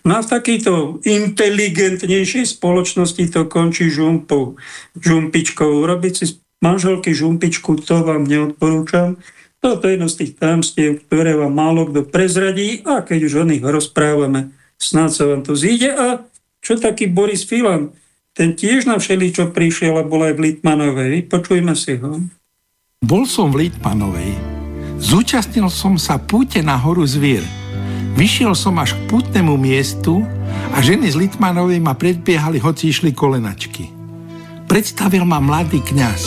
No a v takýto inteligentnejšej spoločnosti to končí žumpou, žumpičkou. Urobiť si manželky žumpičku, to vám neodporúčam. Toto je jedno z tých tajomstiev, ktoré vám málo kto prezradí a keď už o nich rozprávame, snáď sa vám to zíde. A čo taký Boris Filan? Ten tiež na všeličo prišiel a bol aj v Litmanovej. Počujme si ho. Bol som v Litmanovej. Zúčastnil som sa púte na horu Zvier. Vyšiel som až k pútnemu miestu a ženy z Litmanovej ma predbiehali, hoci išli kolenačky. Predstavil ma mladý kňaz.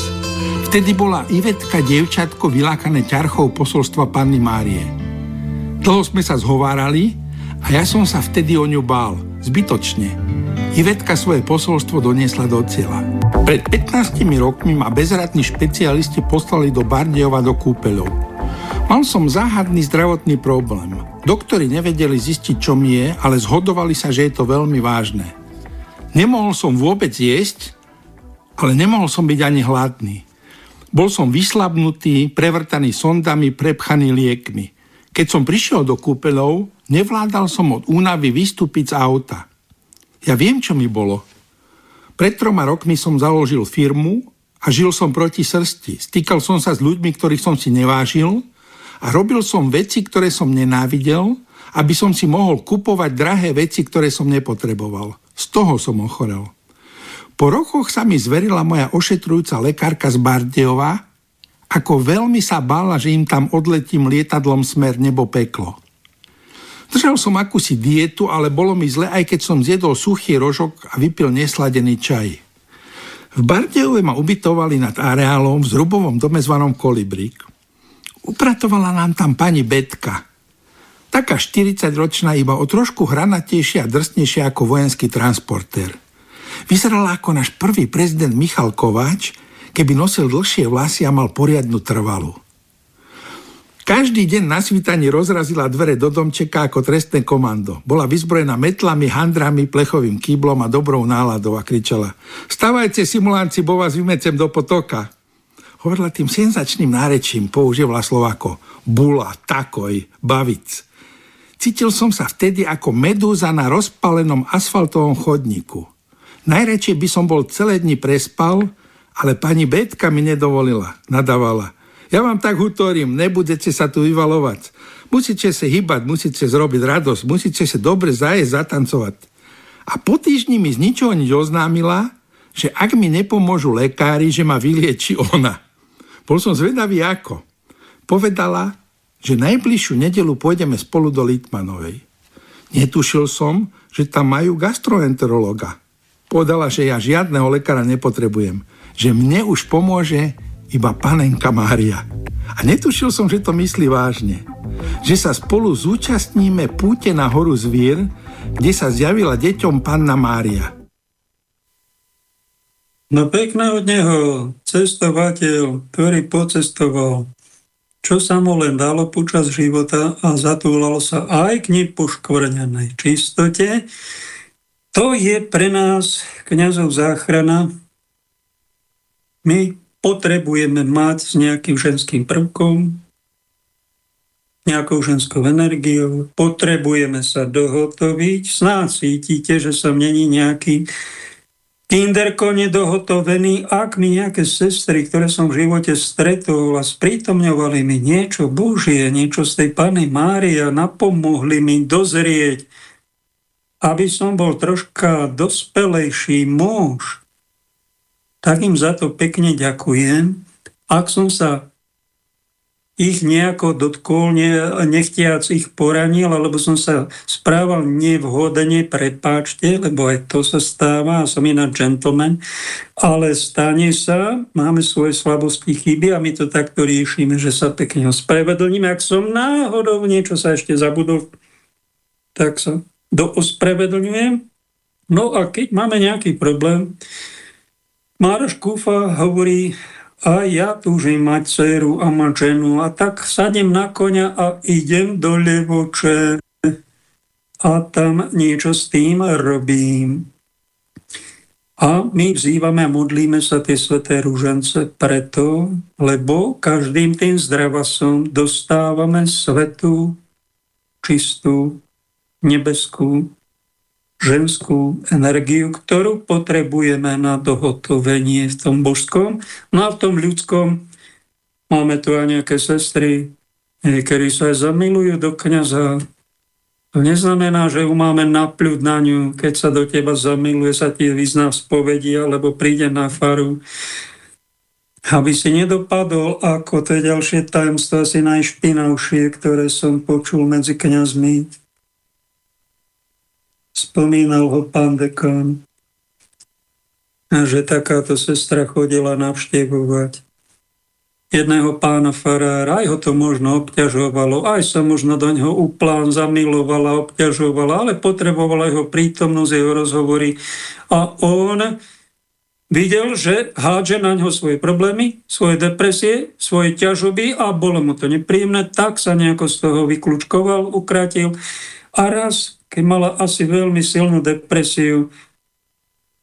Vtedy bola Ivetka dievčatko vylákané ťarchou posolstva Panny Márie. Dlho sme sa zhovárali a ja som sa vtedy o ňu bál. Zbytočne. Ivetka svoje posolstvo doniesla do cieľa. Pred 15 rokmi ma bezradní špecialisti poslali do Bardejova do kúpeľov. Mal som záhadný zdravotný problém. Doktori nevedeli zistiť, čo mi je, ale zhodovali sa, že je to veľmi vážne. Nemohol som vôbec jesť, ale nemohol som byť ani hladný. Bol som vyslabnutý, prevrtaný sondami, prepchaný liekmi. Keď som prišiel do kúpeľov, nevládal som od únavy vystúpiť z auta. Ja viem, čo mi bolo. Pred troma rokmi som založil firmu a žil som proti srsti. Stýkal som sa s ľuďmi, ktorých som si nevážil a robil som veci, ktoré som nenávidel, aby som si mohol kupovať drahé veci, ktoré som nepotreboval. Z toho som ochorel. Po rokoch sa mi zverila moja ošetrujúca lekárka z Bardejova, ako veľmi sa bála, že im tam odletím lietadlom smer nebo peklo. Držal som akúsi dietu, ale bolo mi zle, aj keď som zjedol suchý rožok a vypil nesladený čaj. V Bardejove ma ubytovali nad areálom v zrubovom dome zvanom Kolibrík. Upratovala nám tam pani Betka. Taká 40-ročná, iba o trošku hranatejšia a drsnejšia ako vojenský transportér. Vyzerala ako náš prvý prezident Michal Kováč, keby nosil dlhšie vlasy a mal poriadnu trvalu. Každý deň na svítaní rozrazila dvere do domčeka ako trestné komando. Bola vyzbrojená metlami, handrami, plechovým kýblom a dobrou náladou a kričala Stavajte simulánci, bo vás vymecem do potoka. Hovorila tým senzačným nárečím, používala ako bula, takoj, bavic. Cítil som sa vtedy ako medúza na rozpalenom asfaltovom chodníku. Najradšej by som bol celé dni prespal, ale pani Betka mi nedovolila, nadávala. Ja vám tak hutorím, nebudete sa tu vyvalovať. Musíte sa hýbať, musíte zrobiť radosť, musíte sa dobre zajesť, zatancovať. A po týždni mi z ničoho nič oznámila, že ak mi nepomôžu lekári, že ma vylieči ona. Bol som zvedavý ako. Povedala, že najbližšiu nedelu pôjdeme spolu do Litmanovej. Netušil som, že tam majú gastroenterologa. Povedala, že ja žiadneho lekára nepotrebujem, že mne už pomôže iba panenka Mária. A netušil som, že to myslí vážne. Že sa spolu zúčastníme púte na horu Zvier, kde sa zjavila deťom panna Mária. No pekné od neho cestovateľ, ktorý pocestoval čo sa mu len dalo počas života a zatúlalo sa aj k nepoškvrnenej čistote. To je pre nás, kniazov záchrana. My potrebujeme mať s nejakým ženským prvkom, nejakou ženskou energiou, potrebujeme sa dohotoviť. Snáď cítite, že som není nejaký Kinderko nedohotovený, ak mi nejaké sestry, ktoré som v živote stretol a sprítomňovali mi niečo Božie, niečo z tej Pany Mária, napomohli mi dozrieť, aby som bol troška dospelejší muž, tak im za to pekne ďakujem. Ak som sa ich nejako dotkol, ne, nechtiac ich poranil, alebo som sa správal nevhodne, prepáčte, lebo aj to sa stáva, a som iná gentleman, ale stane sa, máme svoje slabosti, chyby a my to takto riešime, že sa pekne ospravedlníme. Ak som náhodou niečo sa ešte zabudol, tak sa doospravedlňujem. No a keď máme nejaký problém, Mároš Kúfa hovorí, a ja túžim mať dceru a mať ženu a tak sadnem na koňa a idem do Levoče a tam niečo s tým robím. A my vzývame a modlíme sa tie sveté rúžence preto, lebo každým tým zdravasom dostávame svetú, čistú, nebeskú ženskú energiu, ktorú potrebujeme na dohotovenie v tom božskom. No a v tom ľudskom máme tu aj nejaké sestry, ktorí sa aj zamilujú do kniaza. To neznamená, že ju máme napľúť na ňu, keď sa do teba zamiluje, sa ti vyzná v spovedi alebo príde na faru. Aby si nedopadol, ako to je ďalšie tajemstvo, asi najšpinavšie, ktoré som počul medzi kňazmi, spomínal ho pán dekán, že takáto sestra chodila navštevovať jedného pána farára, aj ho to možno obťažovalo, aj sa možno do neho uplán zamilovala, obťažovala, ale potrebovala jeho prítomnosť, jeho rozhovory. A on videl, že hádže na ňo svoje problémy, svoje depresie, svoje ťažoby a bolo mu to nepríjemné, tak sa nejako z toho vyklúčkoval, ukratil. A raz keď mala asi veľmi silnú depresiu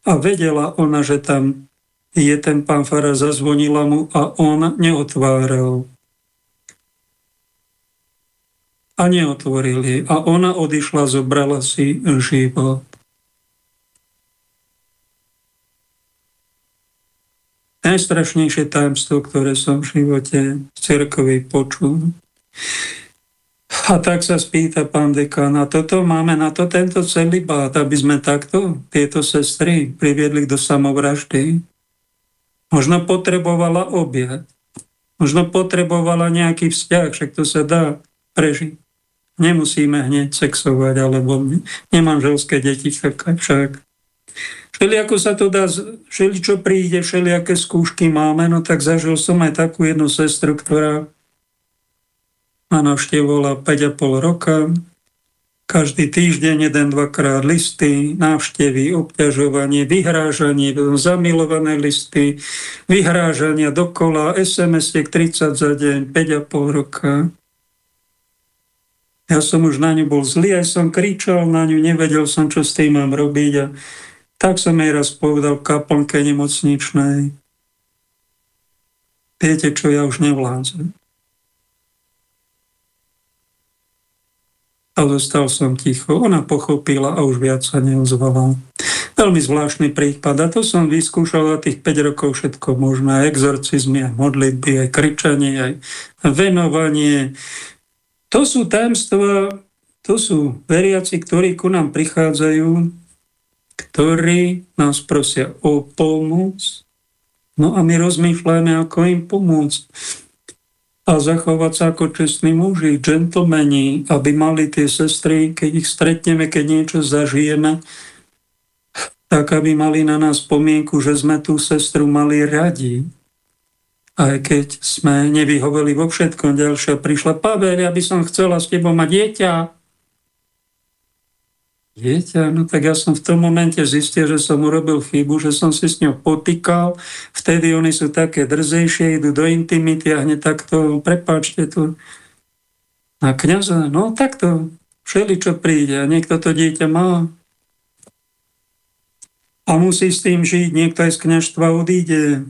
a vedela ona, že tam je ten pán Fara, zazvonila mu a on neotváral. A neotvoril. A ona odišla, zobrala si život. Najstrašnejšie tajemstvo, ktoré som v živote v cirkovi počul. A tak sa spýta pán dekán, a toto máme na to tento celý bát, aby sme takto tieto sestry priviedli do samovraždy. Možno potrebovala objať. Možno potrebovala nejaký vzťah, však to sa dá prežiť. Nemusíme hneď sexovať, alebo nemanželské deti, však, však. Všeli ako sa to dá, všeli čo príde, všeli aké skúšky máme, no tak zažil som aj takú jednu sestru, ktorá ma navštevovala 5,5 roka. Každý týždeň jeden, dvakrát listy, návštevy, obťažovanie, vyhrážanie, zamilované listy, vyhrážania dokola, SMS-iek 30 za deň, 5,5 roka. Ja som už na ňu bol zlý, aj som kričal na ňu, nevedel som, čo s tým mám robiť. A tak som jej raz povedal kaplnke nemocničnej. Viete čo, ja už nevládzem. A zostal som ticho. Ona pochopila a už viac sa neozvala. Veľmi zvláštny prípad. A to som vyskúšal za tých 5 rokov všetko možné. Exorcizmy, aj modlitby, aj kričanie, aj venovanie. To sú tajemstva, to sú veriaci, ktorí ku nám prichádzajú, ktorí nás prosia o pomoc. No a my rozmýšľame, ako im pomôcť a zachovať sa ako čestní muži, džentlmeni, aby mali tie sestry, keď ich stretneme, keď niečo zažijeme, tak aby mali na nás pomienku, že sme tú sestru mali radi. Aj keď sme nevyhoveli vo všetkom, ďalšia prišla, Pavel, ja by som chcela s tebou mať dieťa. Dieťa, no tak ja som v tom momente zistil, že som urobil chybu, že som si s ňou potýkal, vtedy oni sú také drzejšie, idú do intimity a hneď takto, prepáčte tu na kniaza, no takto, všeli čo príde. A niekto to dieťa má. A musí s tým žiť, niekto aj z kniažstva odíde,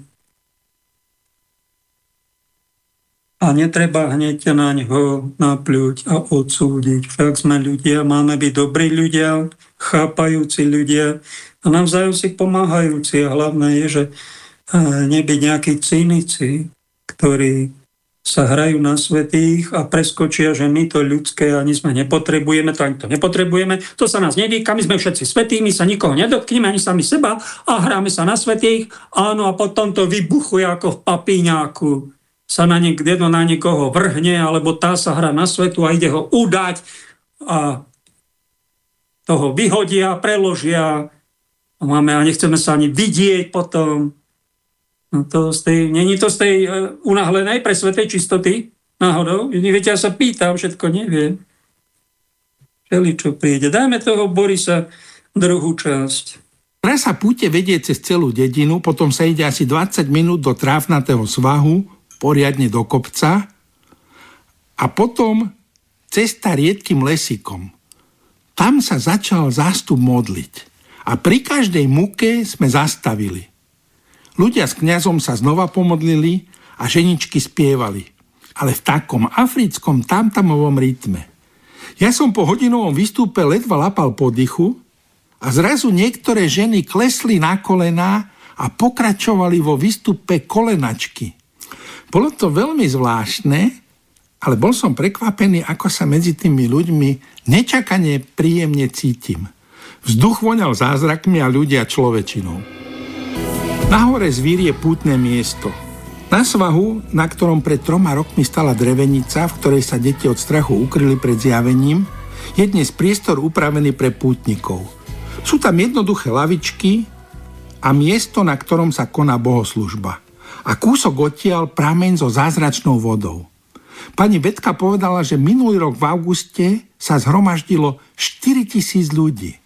a netreba hneď na ňo napľuť a odsúdiť. Však sme ľudia, máme byť dobrí ľudia, chápajúci ľudia a navzájom si pomáhajúci. A hlavné je, že e, nebyť nejakí cynici, ktorí sa hrajú na svetých a preskočia, že my to ľudské ani sme nepotrebujeme, to ani to nepotrebujeme, to sa nás nedýka, my sme všetci svetí, my sa nikoho nedotkneme, ani sami seba a hráme sa na svetých, áno, a potom to vybuchuje ako v papíňáku sa na niekto na niekoho vrhne, alebo tá sa hra na svetu a ide ho udať a toho vyhodia, preložia a máme a nechceme sa ani vidieť potom. No to z tej, není to z tej uh, unahlenej pre svetej čistoty náhodou? Viete, ja sa pýtam, všetko neviem. Čeli, čo príde. Dajme toho Borisa druhú časť. Trasa púte vedie cez celú dedinu, potom sa ide asi 20 minút do trávnatého svahu, poriadne do kopca a potom cesta riedkým lesikom. Tam sa začal zástup modliť a pri každej muke sme zastavili. Ľudia s kňazom sa znova pomodlili a ženičky spievali, ale v takom africkom tamtamovom rytme. Ja som po hodinovom výstupe ledva lapal po dychu a zrazu niektoré ženy klesli na kolená a pokračovali vo výstupe kolenačky – bolo to veľmi zvláštne, ale bol som prekvapený, ako sa medzi tými ľuďmi nečakane príjemne cítim. Vzduch voňal zázrakmi a ľudia človečinou. Nahore zvír je pútne miesto. Na svahu, na ktorom pred troma rokmi stala drevenica, v ktorej sa deti od strachu ukryli pred zjavením, je dnes priestor upravený pre pútnikov. Sú tam jednoduché lavičky a miesto, na ktorom sa koná bohoslužba a kúsok odtiaľ prameň so zázračnou vodou. Pani Betka povedala, že minulý rok v auguste sa zhromaždilo 4 tisíc ľudí.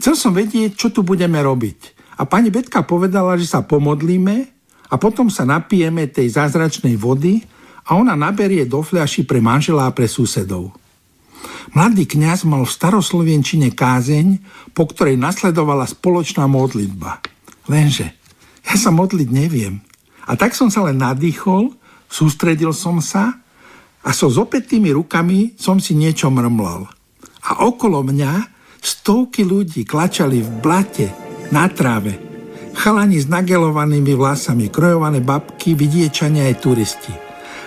Chcel som vedieť, čo tu budeme robiť. A pani Betka povedala, že sa pomodlíme a potom sa napijeme tej zázračnej vody a ona naberie do fľaši pre manžela a pre susedov. Mladý kňaz mal v staroslovenčine kázeň, po ktorej nasledovala spoločná modlitba. Lenže ja sa modliť neviem. A tak som sa len nadýchol, sústredil som sa a so zopätými rukami som si niečo mrmlal. A okolo mňa stovky ľudí klačali v blate, na tráve. Chalani s nagelovanými vlasami, krojované babky, vidiečania aj turisti.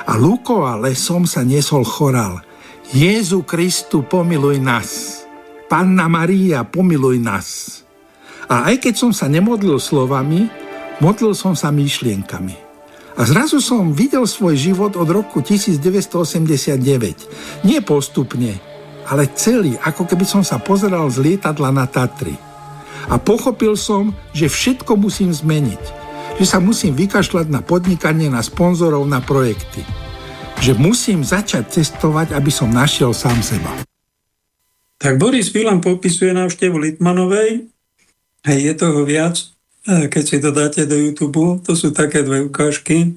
A lúko a lesom sa nesol chorál. Jezu Kristu, pomiluj nás. Panna Maria, pomiluj nás. A aj keď som sa nemodlil slovami, Modlil som sa myšlienkami. A zrazu som videl svoj život od roku 1989. Nie postupne, ale celý, ako keby som sa pozeral z lietadla na Tatry. A pochopil som, že všetko musím zmeniť. Že sa musím vykašľať na podnikanie, na sponzorov, na projekty. Že musím začať cestovať, aby som našiel sám seba. Tak Boris Filan popisuje návštevu Litmanovej, a je toho viac, keď si to dáte do YouTube, to sú také dve ukážky.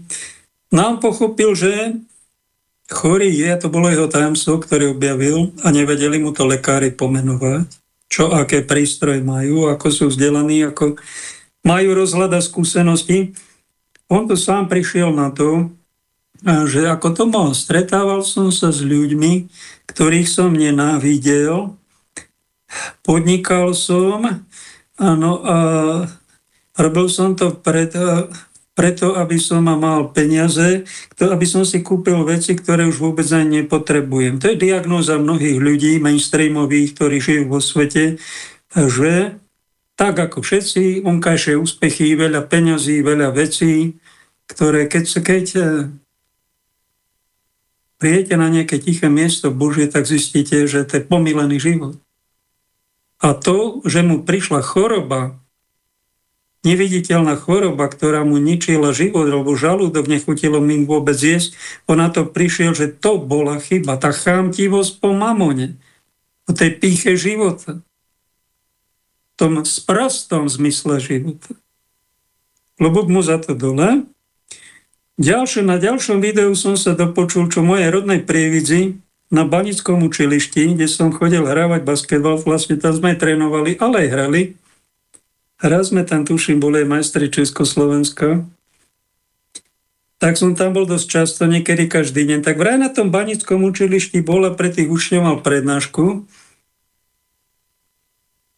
Nám pochopil, že chorý je, to bolo jeho tajomstvo, ktoré objavil a nevedeli mu to lekári pomenovať, čo aké prístroje majú, ako sú vzdelaní, ako majú rozhľad a skúsenosti. On to sám prišiel na to, že ako to mal, stretával som sa s ľuďmi, ktorých som nenávidel, podnikal som, áno, a Robil som to preto, preto, aby som mal peniaze, aby som si kúpil veci, ktoré už vôbec ani nepotrebujem. To je diagnóza mnohých ľudí, mainstreamových, ktorí žijú vo svete, že tak ako všetci, vonkajšie úspechy, veľa peňazí, veľa vecí, ktoré keď, keď eh, prijete na nejaké tiché miesto Božie, tak zistíte, že to je pomilený život. A to, že mu prišla choroba, neviditeľná choroba, ktorá mu ničila život, lebo žalúdok nechutilo mi vôbec jesť, on na to prišiel, že to bola chyba, tá chámtivosť po mamone, o tej píche života. tom sprostom zmysle života. Lobok mu za to dole. Ďalšie, na ďalšom videu som sa dopočul, čo mojej rodnej prievidzi na Banickom učilišti, kde som chodil hrávať basketbal, vlastne tam sme trénovali, ale aj hrali. Raz sme tam, tuším, boli aj majstri Československa. Tak som tam bol dosť často, niekedy každý deň. Tak vraj na tom Banickom učilišti bola pre tých učňov mal prednášku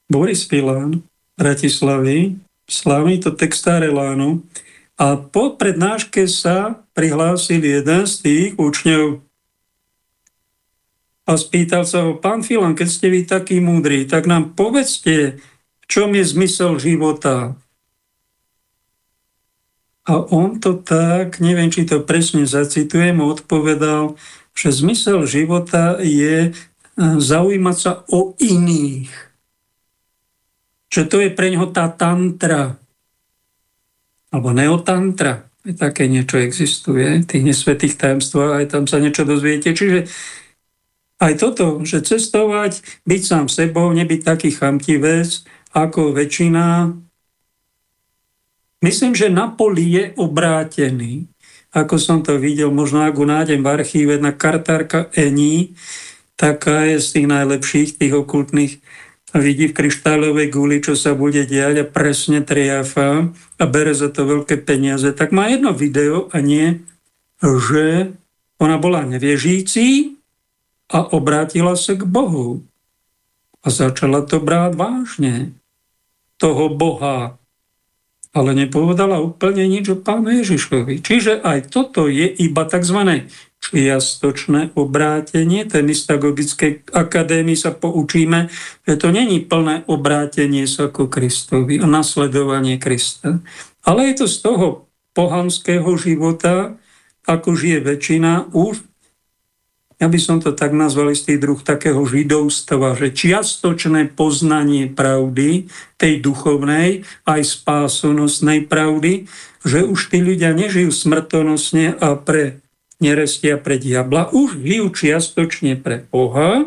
Boris Filán, Bratislavy, slavný to textár Elánu. A po prednáške sa prihlásil jeden z tých učňov a spýtal sa ho, pán Filan, keď ste vy taký múdry, tak nám povedzte, čom je zmysel života. A on to tak, neviem, či to presne zacitujem, odpovedal, že zmysel života je e, zaujímať sa o iných že to je pre ňoho tá tantra, alebo neotantra, také niečo existuje, tých nesvetých tajemstvách, aj tam sa niečo dozviete. Čiže aj toto, že cestovať, byť sám sebou, nebyť taký chamtivec, ako väčšina. Myslím, že Napoli je obrátený, ako som to videl, možno ak nájdem v archíve, na kartárka Eni, taká je z tých najlepších, tých okultných vidí v kryštáľovej guli, čo sa bude diať a presne triafa a bere za to veľké peniaze, tak má jedno video a nie, že ona bola neviežící a obrátila sa k Bohu. A začala to brát vážne. Toho Boha. Ale nepovedala úplne nič o pánu Ježišovi. Čiže aj toto je iba tzv čiastočné obrátenie. Ten mystagogickej akadémii sa poučíme, že to není plné obrátenie sa ako Kristovi a nasledovanie Krista. Ale je to z toho pohanského života, ako žije väčšina, už ja by som to tak nazval istý druh takého židovstva, že čiastočné poznanie pravdy, tej duchovnej, aj spásonosnej pravdy, že už tí ľudia nežijú smrtonosne a pre nerestia pre diabla, už žijú čiastočne pre Boha,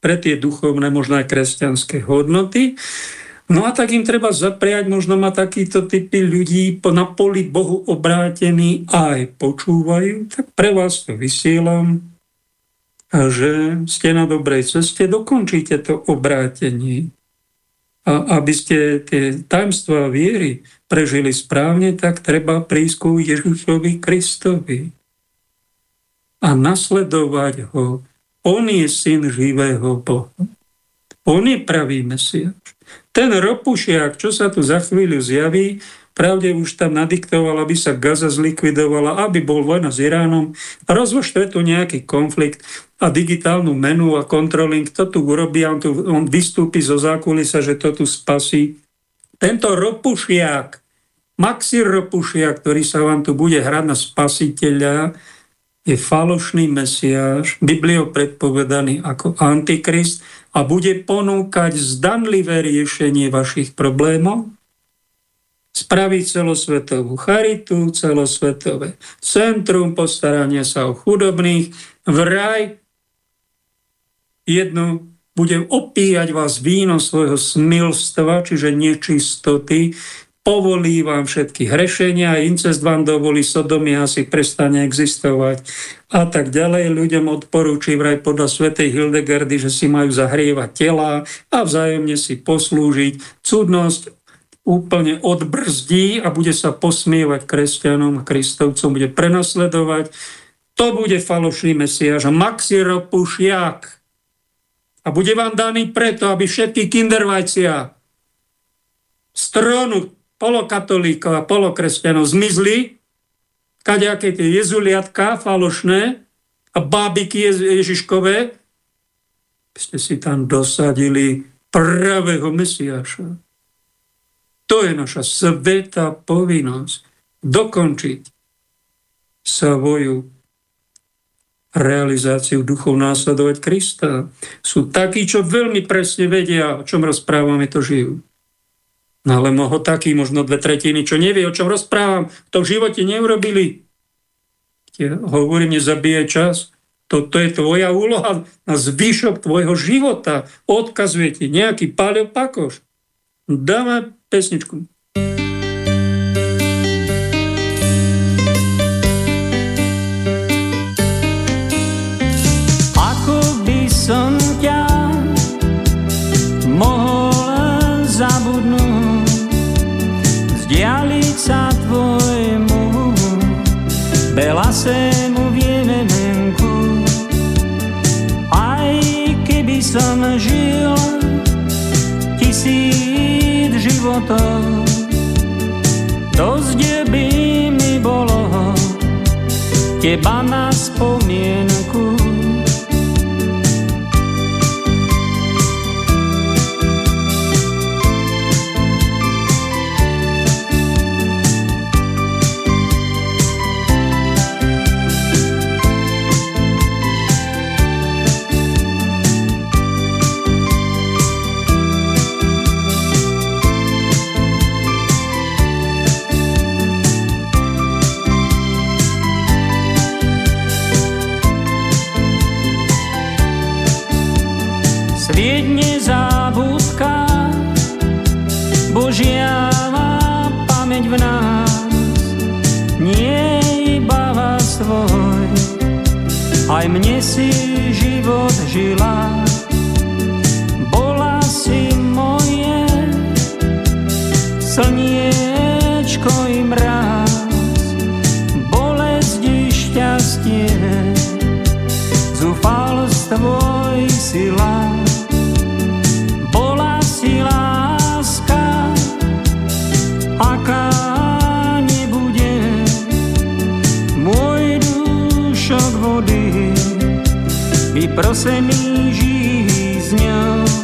pre tie duchovné, možno aj kresťanské hodnoty. No a tak im treba zapriať, možno má takýto typy ľudí na poli Bohu obrátení a aj počúvajú, tak pre vás to vysielam, že ste na dobrej ceste, dokončíte to obrátenie. A aby ste tie tajemstvá viery prežili správne, tak treba prísť ku Ježišovi Kristovi a nasledovať ho. On je syn živého Boha. On je pravý Mesiaš. Ten ropušiak, čo sa tu za chvíľu zjaví, pravde už tam nadiktoval, aby sa Gaza zlikvidovala, aby bol vojna s Iránom, rozvoštve tu nejaký konflikt a digitálnu menu a controlling, to tu urobí, on, tu, on vystúpi zo zákulisa, že to tu spasí. Tento ropušiak, Maxi Ropušiak, ktorý sa vám tu bude hrať na spasiteľa, je falošný mesiáš, Bibliou predpovedaný ako antikrist a bude ponúkať zdanlivé riešenie vašich problémov, spraviť celosvetovú charitu, celosvetové centrum postarania sa o chudobných, vraj jednu budem opíjať vás víno svojho smilstva, čiže nečistoty, povolí vám všetky hrešenia, incest vám dovolí, sodomia asi prestane existovať a tak ďalej. Ľuďom odporúči vraj podľa svätej Hildegardy, že si majú zahrievať tela a vzájomne si poslúžiť. Cudnosť úplne odbrzdí a bude sa posmievať kresťanom a kristovcom, bude prenasledovať. To bude falošný mesiaž, Maxi Ropušiak. A bude vám daný preto, aby všetky kindervajcia z trónu polokatolíkov a polokresťanov zmizli, kadejaké tie jezuliatka falošné a bábiky Ježiškové, ste si tam dosadili pravého Mesiáša. To je naša svetá povinnosť dokončiť svoju realizáciu duchov následovať Krista. Sú takí, čo veľmi presne vedia, o čom rozprávame, to žijú. No ale moho taký, možno dve tretiny, čo nevie, o čom rozprávam, to v živote neurobili. Ja hovorím, nezabíjaj čas. Toto je tvoja úloha na zvyšok tvojho života. Odkazuje ti nejaký Páľo Pakoš. dáme pesničku. Belasemu viemenku. Aj keby som žil tisíc životov, dosť by mi bolo teba na spomienku. Aj mne si život žila. Bola si moje slniečko i mráz, bolesť i šťastie, zúfalstvo vyprosený žízňou.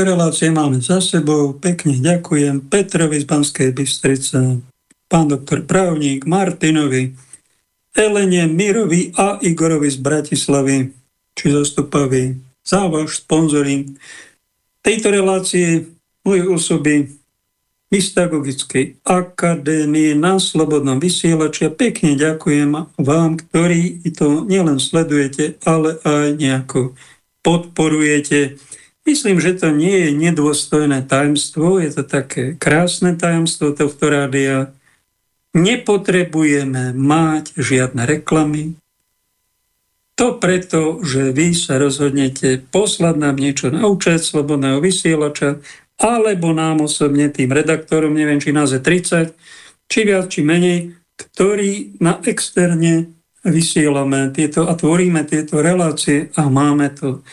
Polovicu relácie máme za sebou. Pekne ďakujem Petrovi z Banskej Bystrice, pán doktor Právnik, Martinovi, Elene, Mirovi a Igorovi z Bratislavy, či zastupovi za váš sponzoring tejto relácie mojej osoby Mystagogickej akadémie na Slobodnom vysielači pekne ďakujem vám, ktorí to nielen sledujete, ale aj nejako podporujete. Myslím, že to nie je nedôstojné tajemstvo, je to také krásne tajemstvo tohto rádia. Nepotrebujeme mať žiadne reklamy. To preto, že vy sa rozhodnete poslať nám niečo na účet Slobodného vysielača alebo nám osobne, tým redaktorom, neviem, či nás je 30, či viac, či menej, ktorí na externe vysielame tieto a tvoríme tieto relácie a máme to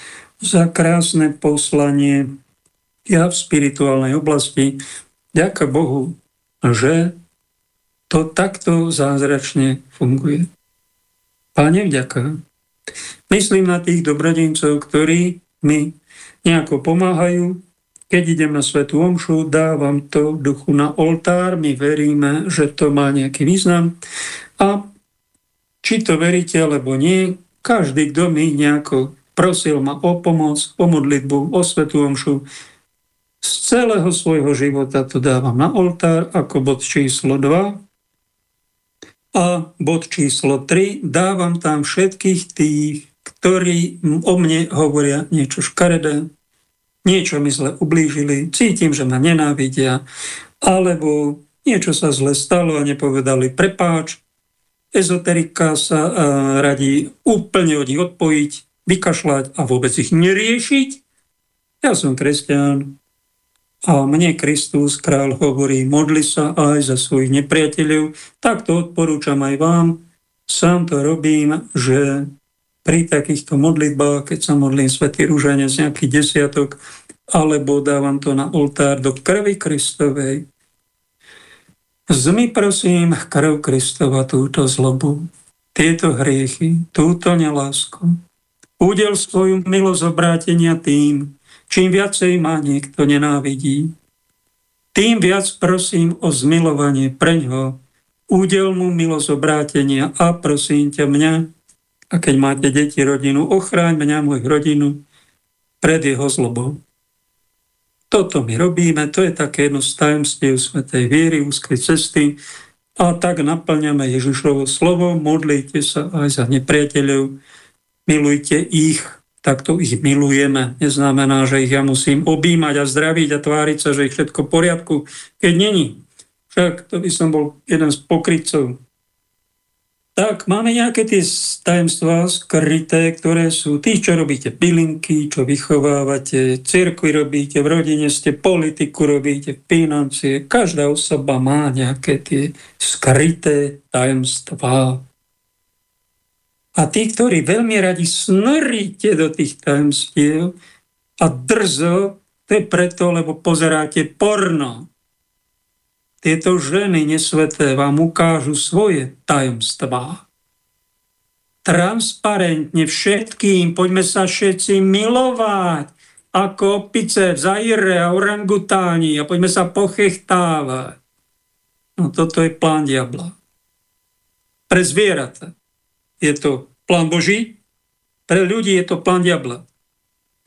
za krásne poslanie ja v spirituálnej oblasti. Ďaká Bohu, že to takto zázračne funguje. Páne, vďaka. Myslím na tých dobrodincov, ktorí mi nejako pomáhajú, keď idem na Svetú Omšu, dávam to duchu na oltár, my veríme, že to má nejaký význam. A či to veríte alebo nie, každý, kto mi nejako prosil ma o pomoc, o modlitbu, o svetú omšu. Z celého svojho života to dávam na oltár ako bod číslo 2. A bod číslo 3, dávam tam všetkých tých, ktorí o mne hovoria niečo škaredé, niečo mi zle ublížili, cítim, že ma nenávidia, alebo niečo sa zle stalo a nepovedali prepáč. Ezoterika sa radí úplne od nich odpojiť, vykašľať a vôbec ich neriešiť. Ja som kresťan a mne Kristus, král, hovorí, modli sa aj za svojich nepriateľov. Tak to odporúčam aj vám. Sám to robím, že pri takýchto modlitbách, keď sa modlím svätý rúženec nejaký desiatok, alebo dávam to na oltár do krvi Kristovej, Zmi prosím krv Kristova túto zlobu, tieto hriechy, túto nelásku. Udel svoju milosť obrátenia tým, čím viacej ma niekto nenávidí. Tým viac prosím o zmilovanie preňho, údel mu milosť obrátenia a prosím ťa mňa, a keď máte deti, rodinu, ochráň mňa, moju rodinu pred jeho zlobou. Toto my robíme, to je také jedno z tajomstiev Svetej viery, úzkej cesty a tak naplňame Ježišovo slovo, modlite sa aj za nepriateľov, milujte ich, takto ich milujeme. Neznamená, že ich ja musím objímať a zdraviť a tváriť sa, že ich všetko v poriadku, keď není. Však to by som bol jeden z pokrytcov. Tak, máme nejaké tie tajemstvá skryté, ktoré sú tí, čo robíte bylinky, čo vychovávate, cirkvi robíte, v rodine ste politiku robíte, financie. Každá osoba má nejaké tie skryté tajemstvá. A tí, ktorí veľmi radi snoríte do tých tajemstiev a drzo, to je preto, lebo pozeráte porno tieto ženy nesveté vám ukážu svoje tajomstvá. Transparentne všetkým, poďme sa všetci milovať, ako opice v Zaire a orangutáni a poďme sa pochechtávať. No toto je plán diabla. Pre zvieratá je to plán Boží, pre ľudí je to plán diabla.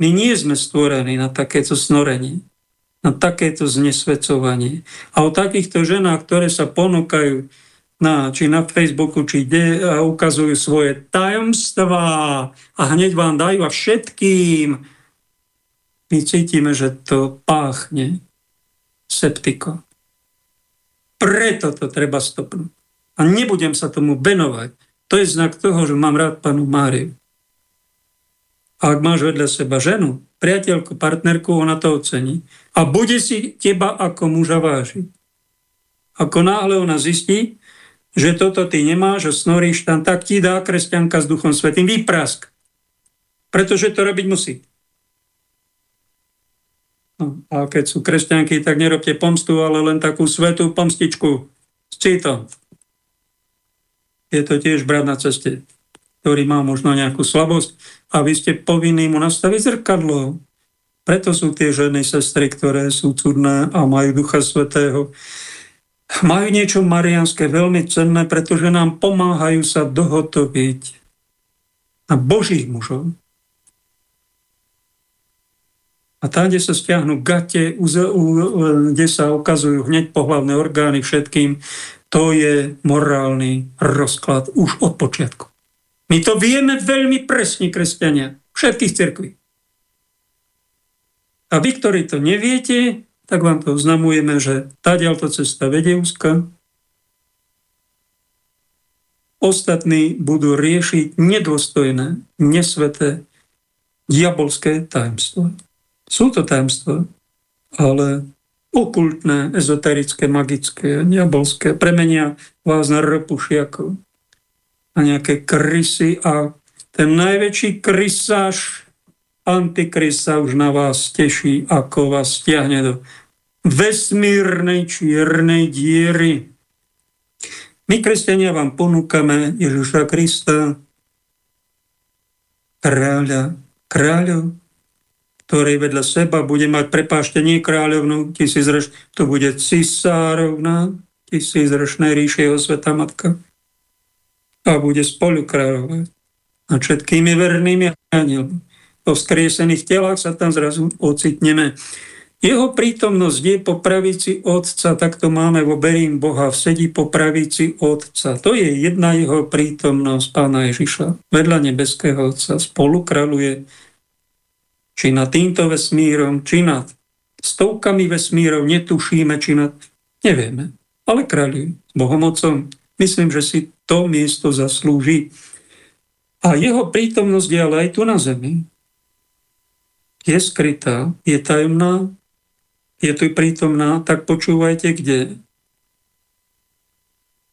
My nie sme stvorení na takéto snorenie na takéto znesvedcovanie. A o takýchto ženách, ktoré sa ponúkajú na, či na Facebooku, či kde a ukazujú svoje tajomstvá a hneď vám dajú a všetkým, my cítime, že to páchne septiko. Preto to treba stopnúť. A nebudem sa tomu venovať. To je znak toho, že mám rád panu Máriu. A ak máš vedľa seba ženu, priateľku, partnerku, ona to ocení. A bude si teba ako muža vážiť. Ako náhle ona zistí, že toto ty nemáš a snoríš tam, tak ti dá kresťanka s Duchom Svetým výprask. Pretože to robiť musí. No, a keď sú kresťanky, tak nerobte pomstu, ale len takú svetú pomstičku s citom. Je to tiež brat na ceste ktorý má možno nejakú slabosť a vy ste povinní mu nastaviť zrkadlo. Preto sú tie ženy, sestry, ktoré sú cudné a majú Ducha Svetého. Majú niečo marianské veľmi cenné, pretože nám pomáhajú sa dohotoviť na Božích mužov. A tam, kde sa stiahnu gate, kde sa ukazujú hneď pohlavné orgány všetkým, to je morálny rozklad už od počiatku. My to vieme veľmi presne, kresťania, všetkých cirkví. A vy, ktorí to neviete, tak vám to oznamujeme, že tá ďalto cesta vedie úzka. Ostatní budú riešiť nedôstojné, nesveté, diabolské tajemstvo. Sú to tajemstva, ale okultné, ezoterické, magické, diabolské, premenia vás na ropušiakov a nejaké krysy a ten najväčší krysáž Antikrist sa už na vás teší, ako vás stiahne do vesmírnej čiernej diery. My, kresťania, vám ponúkame Ježiša Krista, kráľa, kráľov, ktorý vedľa seba bude mať, prepášte, nie kráľovnú tisícroč, to bude cisárovna tisícročnej ríše jeho sveta matka a bude spolu kráľovať nad všetkými vernými anielmi. vo skriesených telách sa tam zrazu ocitneme. Jeho prítomnosť je po pravici Otca, tak to máme vo Berím Boha, sedí po pravici Otca. To je jedna jeho prítomnosť Pána Ježiša. Vedľa nebeského Otca spolu kráľuje či nad týmto vesmírom, či nad stovkami vesmírov, netušíme, či nad... Nevieme, ale kráľuje s Bohom Otcom. Myslím, že si to miesto zaslúži. A jeho prítomnosť je ale aj tu na zemi. Je skrytá, je tajomná, je tu prítomná, tak počúvajte kde.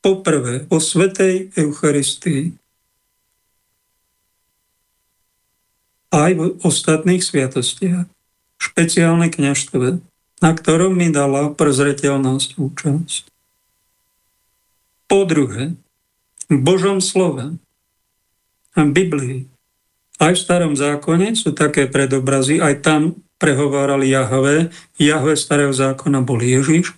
Poprvé o Svetej Eucharistii. Aj v ostatných sviatostiach. Špeciálne kniažstve, na ktorom mi dala prezretelnosť účasť. Po druhé, v Božom slove a Biblii. Aj v starom zákone sú také predobrazy, aj tam prehovárali Jahve. Jahve starého zákona bol Ježiš,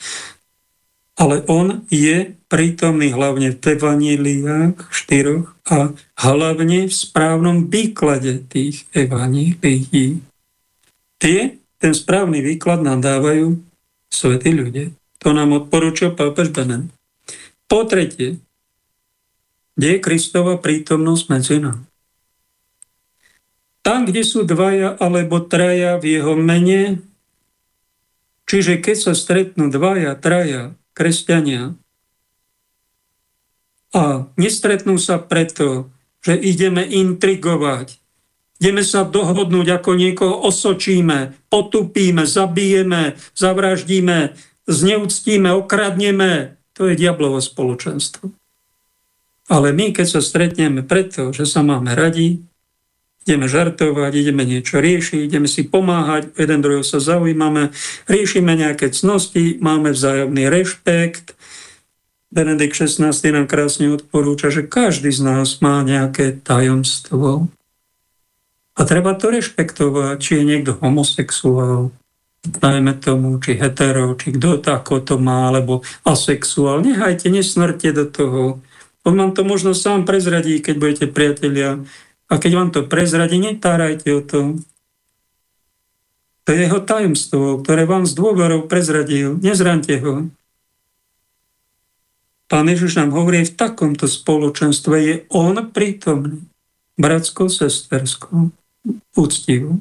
ale on je prítomný hlavne v evaníliách štyroch a hlavne v správnom výklade tých evanílií. Tie, ten správny výklad nám dávajú svätí ľudia. To nám odporúčil pápež Benen. Po tretie, kde je Kristova prítomnosť medzi nami. Tam, kde sú dvaja alebo traja v jeho mene, čiže keď sa stretnú dvaja, traja kresťania a nestretnú sa preto, že ideme intrigovať, ideme sa dohodnúť, ako niekoho osočíme, potupíme, zabijeme, zavraždíme, zneúctíme, okradneme. To je diablovo spoločenstvo. Ale my, keď sa stretneme preto, že sa máme radi, ideme žartovať, ideme niečo riešiť, ideme si pomáhať, jeden druhého sa zaujímame, riešime nejaké cnosti, máme vzájomný rešpekt. Benedikt 16. nám krásne odporúča, že každý z nás má nejaké tajomstvo. A treba to rešpektovať, či je niekto homosexuál, najmä tomu, či hetero, či kto to, ako to má, alebo asexuál. Nehajte, nesmrte do toho. On vám to možno sám prezradí, keď budete priatelia a keď vám to prezradí, netárajte o tom. To je jeho tajomstvo, ktoré vám z dôverov prezradil. Nezrante ho. Pán Ježiš nám hovorí, v takomto spoločenstve je on prítomný. Bratsko, sestersko, úctivo.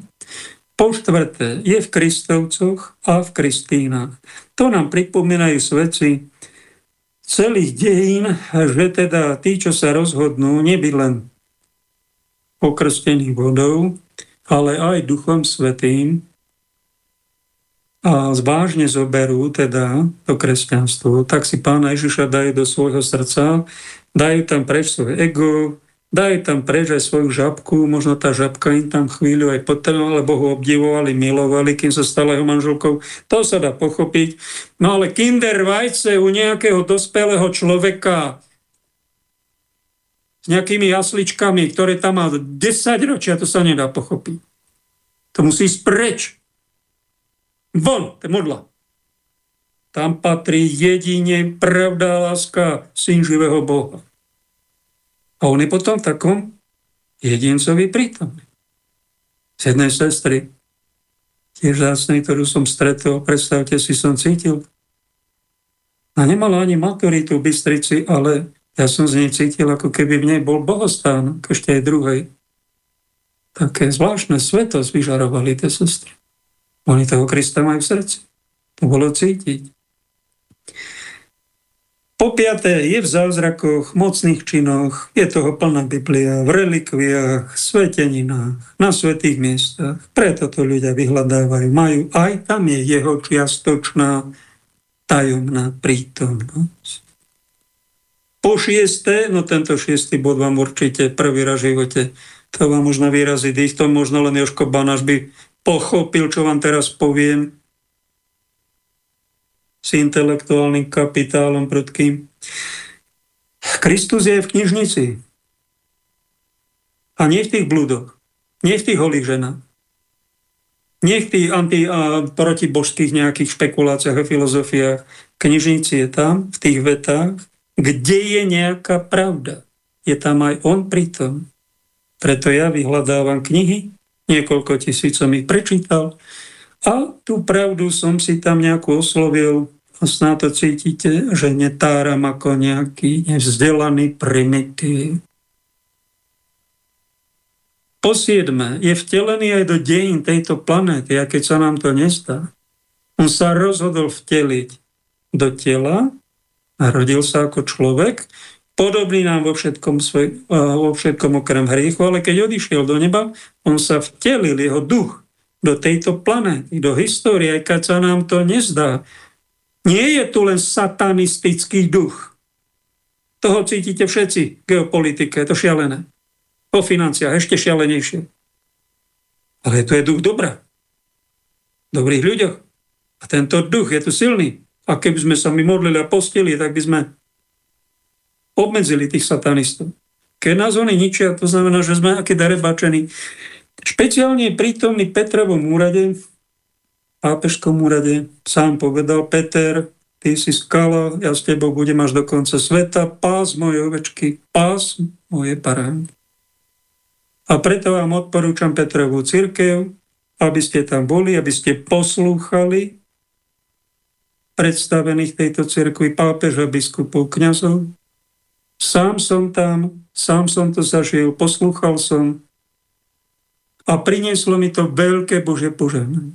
Po štvrté, je v Kristovcoch a v Kristínach. To nám pripomínajú svedci celých dejín, že teda tí, čo sa rozhodnú nebyť len pokrstených vodou, ale aj Duchom Svetým a zvážne zoberú teda to kresťanstvo, tak si pána Ježiša dajú do svojho srdca, dajú tam preč svoje ego, dajú tam preč aj svoju žabku, možno tá žabka im tam chvíľu aj potrebovala, lebo ho obdivovali, milovali, kým sa stala jeho manželkou. To sa dá pochopiť. No ale kinder vajce u nejakého dospelého človeka nejakými jasličkami, ktoré tam má 10 ročia, to sa nedá pochopiť. To musí ísť preč. Von, to modla. Tam patrí jedine pravda, láska, syn živého Boha. A on je potom takom jedincovi prítomný. Z jednej sestry, tiež zásnej, ktorú som stretol, predstavte si, som cítil. A nemala ani maturitu v Bystrici, ale ja som z nej cítil, ako keby v nej bol bohostán, ešte aj druhej. Také zvláštne svetosť vyžarovali tie sestry. Oni toho Krista majú v srdci. To bolo cítiť. Po piaté, je v zázrakoch, mocných činoch, je toho plná Biblia, v relikviách, sveteninách, na svetých miestach. Preto to ľudia vyhľadávajú. Majú, aj tam je jeho čiastočná tajomná prítomnosť. Po šiesté, no tento šiestý bod vám určite prvý raz v živote, to vám možno vyrazí dých, to možno len Joško Banáš by pochopil, čo vám teraz poviem s intelektuálnym kapitálom prudkým. Kristus je v knižnici. A nie v tých blúdoch. Nie v tých holých ženách. Nie v tých anti- a protibožských nejakých špekuláciách a filozofiách. Knižnici je tam, v tých vetách, kde je nejaká pravda. Je tam aj on pritom. Preto ja vyhľadávam knihy Niekoľko tisíc som ich prečítal. A tú pravdu som si tam nejakú oslovil a snáď to cítite, že netáram ako nejaký nevzdelaný primitív. Po siedme, je vtelený aj do dejín tejto planéty, a keď sa nám to nestá. On sa rozhodol vteliť do tela, narodil sa ako človek, podobný nám vo všetkom, svoj, vo všetkom okrem hriechu, ale keď odišiel do neba, on sa vtelil, jeho duch, do tejto planéty, do histórie, keď sa nám to nezdá. Nie je tu len satanistický duch. Toho cítite všetci, geopolitika, je to šialené. Po financiách ešte šialenejšie. Ale to je duch dobra. Dobrých ľuďoch. A tento duch je tu silný. A keby sme sa my modlili a postili, tak by sme obmedzili tých satanistov. Keď nás oni ničia, to znamená, že sme aký darebačení. Špeciálne prítomný Petrovom úrade, pápežskom úrade, sám povedal Peter, ty si skala, ja s tebou budem až do konca sveta, pás moje ovečky, pás moje paránky. A preto vám odporúčam Petrovú církev, aby ste tam boli, aby ste poslúchali predstavených tejto cirkvi pápeža, biskupov, kňazov. Sám som tam, sám som to zažil, poslúchal som a prinieslo mi to veľké Bože požehnanie.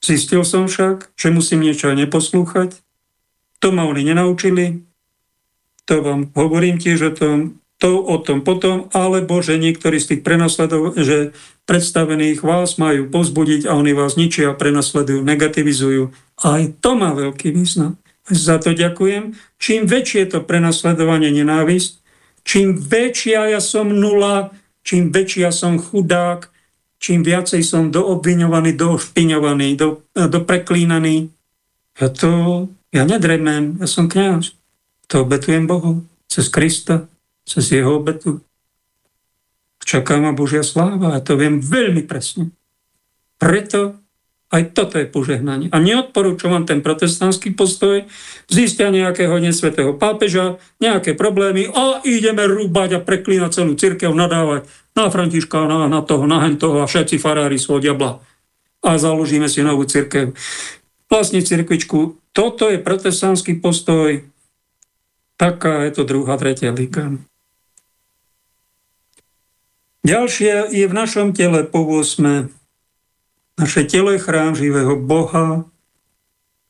Zistil som však, že musím niečo neposlúchať. To ma oni nenaučili. To vám hovorím tiež o tom, to o tom potom, alebo že niektorí z tých prenasledov, že predstavených vás majú pozbudiť a oni vás ničia, prenasledujú, negativizujú. Aj to má veľký význam. Za to ďakujem. Čím väčšie je to prenasledovanie nenávisť, čím väčšia ja som nula, čím väčšia som chudák, čím viacej som doobviňovaný, doošpiňovaný, do, do preklínaný. Ja to, ja nedremem, ja som kňaz. To obetujem Bohu cez Krista cez jeho obetu. Čaká ma Božia sláva a to viem veľmi presne. Preto aj toto je požehnanie. A neodporúčam ten protestantský postoj, zistia nejakého nesvetého pápeža, nejaké problémy a ideme rúbať a preklínať celú církev, nadávať na Františka, na, na toho, na toho a všetci farári svoj diabla. A založíme si novú církev. Vlastne církvičku, toto je protestantský postoj, taká je to druhá, tretia liga. Ďalšie je v našom tele po 8. Naše telo je chrám živého Boha,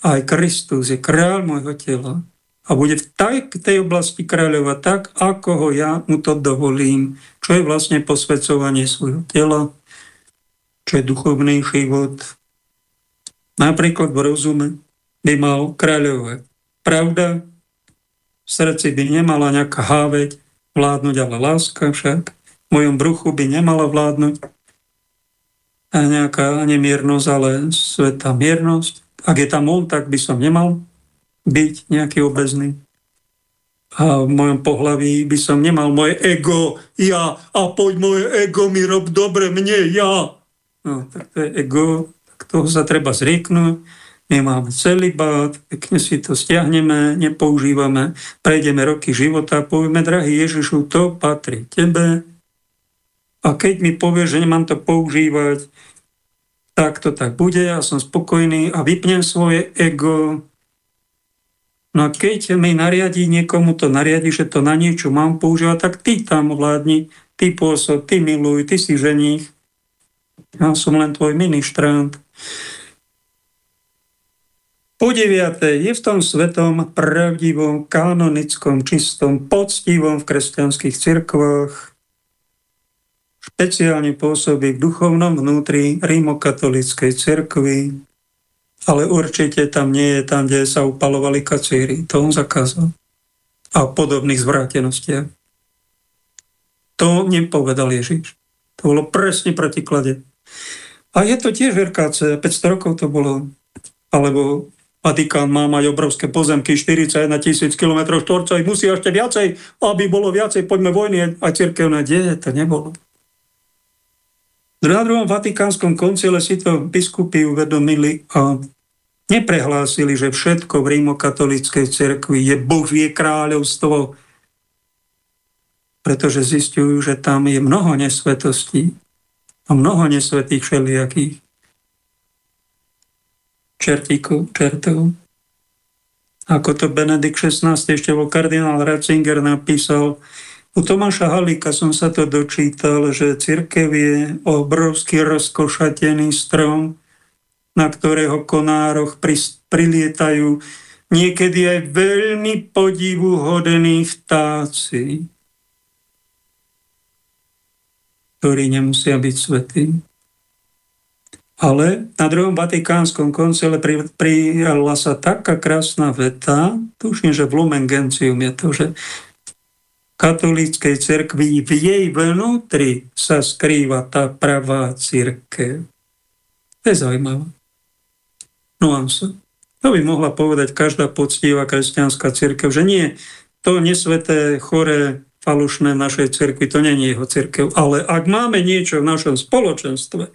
aj Kristus je kráľ môjho tela a bude v tej, tej oblasti kráľovať tak, ako ho ja mu to dovolím, čo je vlastne posvedcovanie svojho tela, čo je duchovný život. Napríklad v rozume by mal kráľovať pravda, v srdci by nemala nejaká háveť, vládnuť, ale láska však mojom bruchu by nemala vládnuť a nejaká nemiernosť, ale sveta miernosť. Ak je tam on, tak by som nemal byť nejaký obezný. A v mojom pohlaví by som nemal moje ego, ja, a poď moje ego mi rob dobre, mne, ja. No, tak to je ego, tak toho sa treba zrieknúť. My máme bát, pekne si to stiahneme, nepoužívame, prejdeme roky života, povieme, drahý Ježišu, to patrí tebe, a keď mi povie, že nemám to používať, tak to tak bude, ja som spokojný a vypnem svoje ego. No a keď mi nariadí, niekomu to nariadi, že to na niečo mám používať, tak ty tam vládni, ty pôsob, ty miluj, ty si ženích. Ja som len tvoj ministrant. Po deviate, je v tom svetom pravdivom, kanonickom, čistom, poctivom v kresťanských cirkvách špeciálne pôsobí v duchovnom vnútri rímokatolíckej cerkvy, ale určite tam nie je tam, kde sa upalovali kacíry. To on zakázal. A podobných zvrátenostiach. To nepovedal Ježiš. To bolo presne protiklade. A je to tiež RKC, 500 rokov to bolo. Alebo Vatikán má mať obrovské pozemky, 41 tisíc km štvorcových, musí ešte viacej, aby bolo viacej, poďme vojny a cirkevné deje, to nebolo. Na druhom vatikánskom koncile si to biskupy uvedomili a neprehlásili, že všetko v rímokatolíckej cerkvi je Božie kráľovstvo. pretože zistujú, že tam je mnoho nesvetostí a mnoho nesvetých všelijakých čertíkov, čertov. Ako to Benedikt XVI ešte bol kardinál Ratzinger napísal, u Tomáša Halíka som sa to dočítal, že církev je obrovský rozkošatený strom, na ktorého konároch prilietajú niekedy aj veľmi podivuhodení vtáci, ktorí nemusia byť svetí. Ale na druhom vatikánskom koncile prijala sa taká krásna veta, tuším, že v Lumen Gentium je to, že katolíckej cerkvi v jej vnútri sa skrýva tá pravá církev. To je zaujímavé. Nuansa. To by mohla povedať každá poctivá kresťanská církev, že nie, to nesveté, choré, falošné našej cirkvi, to nie je jeho církev. Ale ak máme niečo v našom spoločenstve,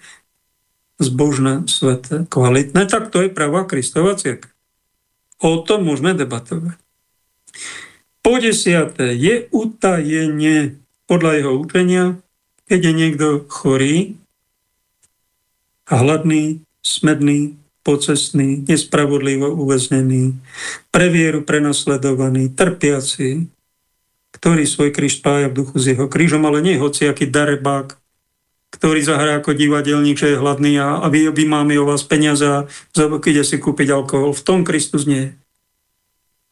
zbožné, sveté, kvalitné, tak to je pravá Kristova církev. O tom môžeme debatovať. Po desiate je utajenie podľa jeho učenia, keď je niekto chorý hladný, smedný, pocestný, nespravodlivo uväznený, pre vieru prenasledovaný, trpiaci, ktorý svoj kríž spája v duchu s jeho krížom, ale nie hociaký darebák, ktorý zahrá ako divadelník, že je hladný a, a vy, vy máme o vás peniaze a ide si kúpiť alkohol. V tom Kristus nie.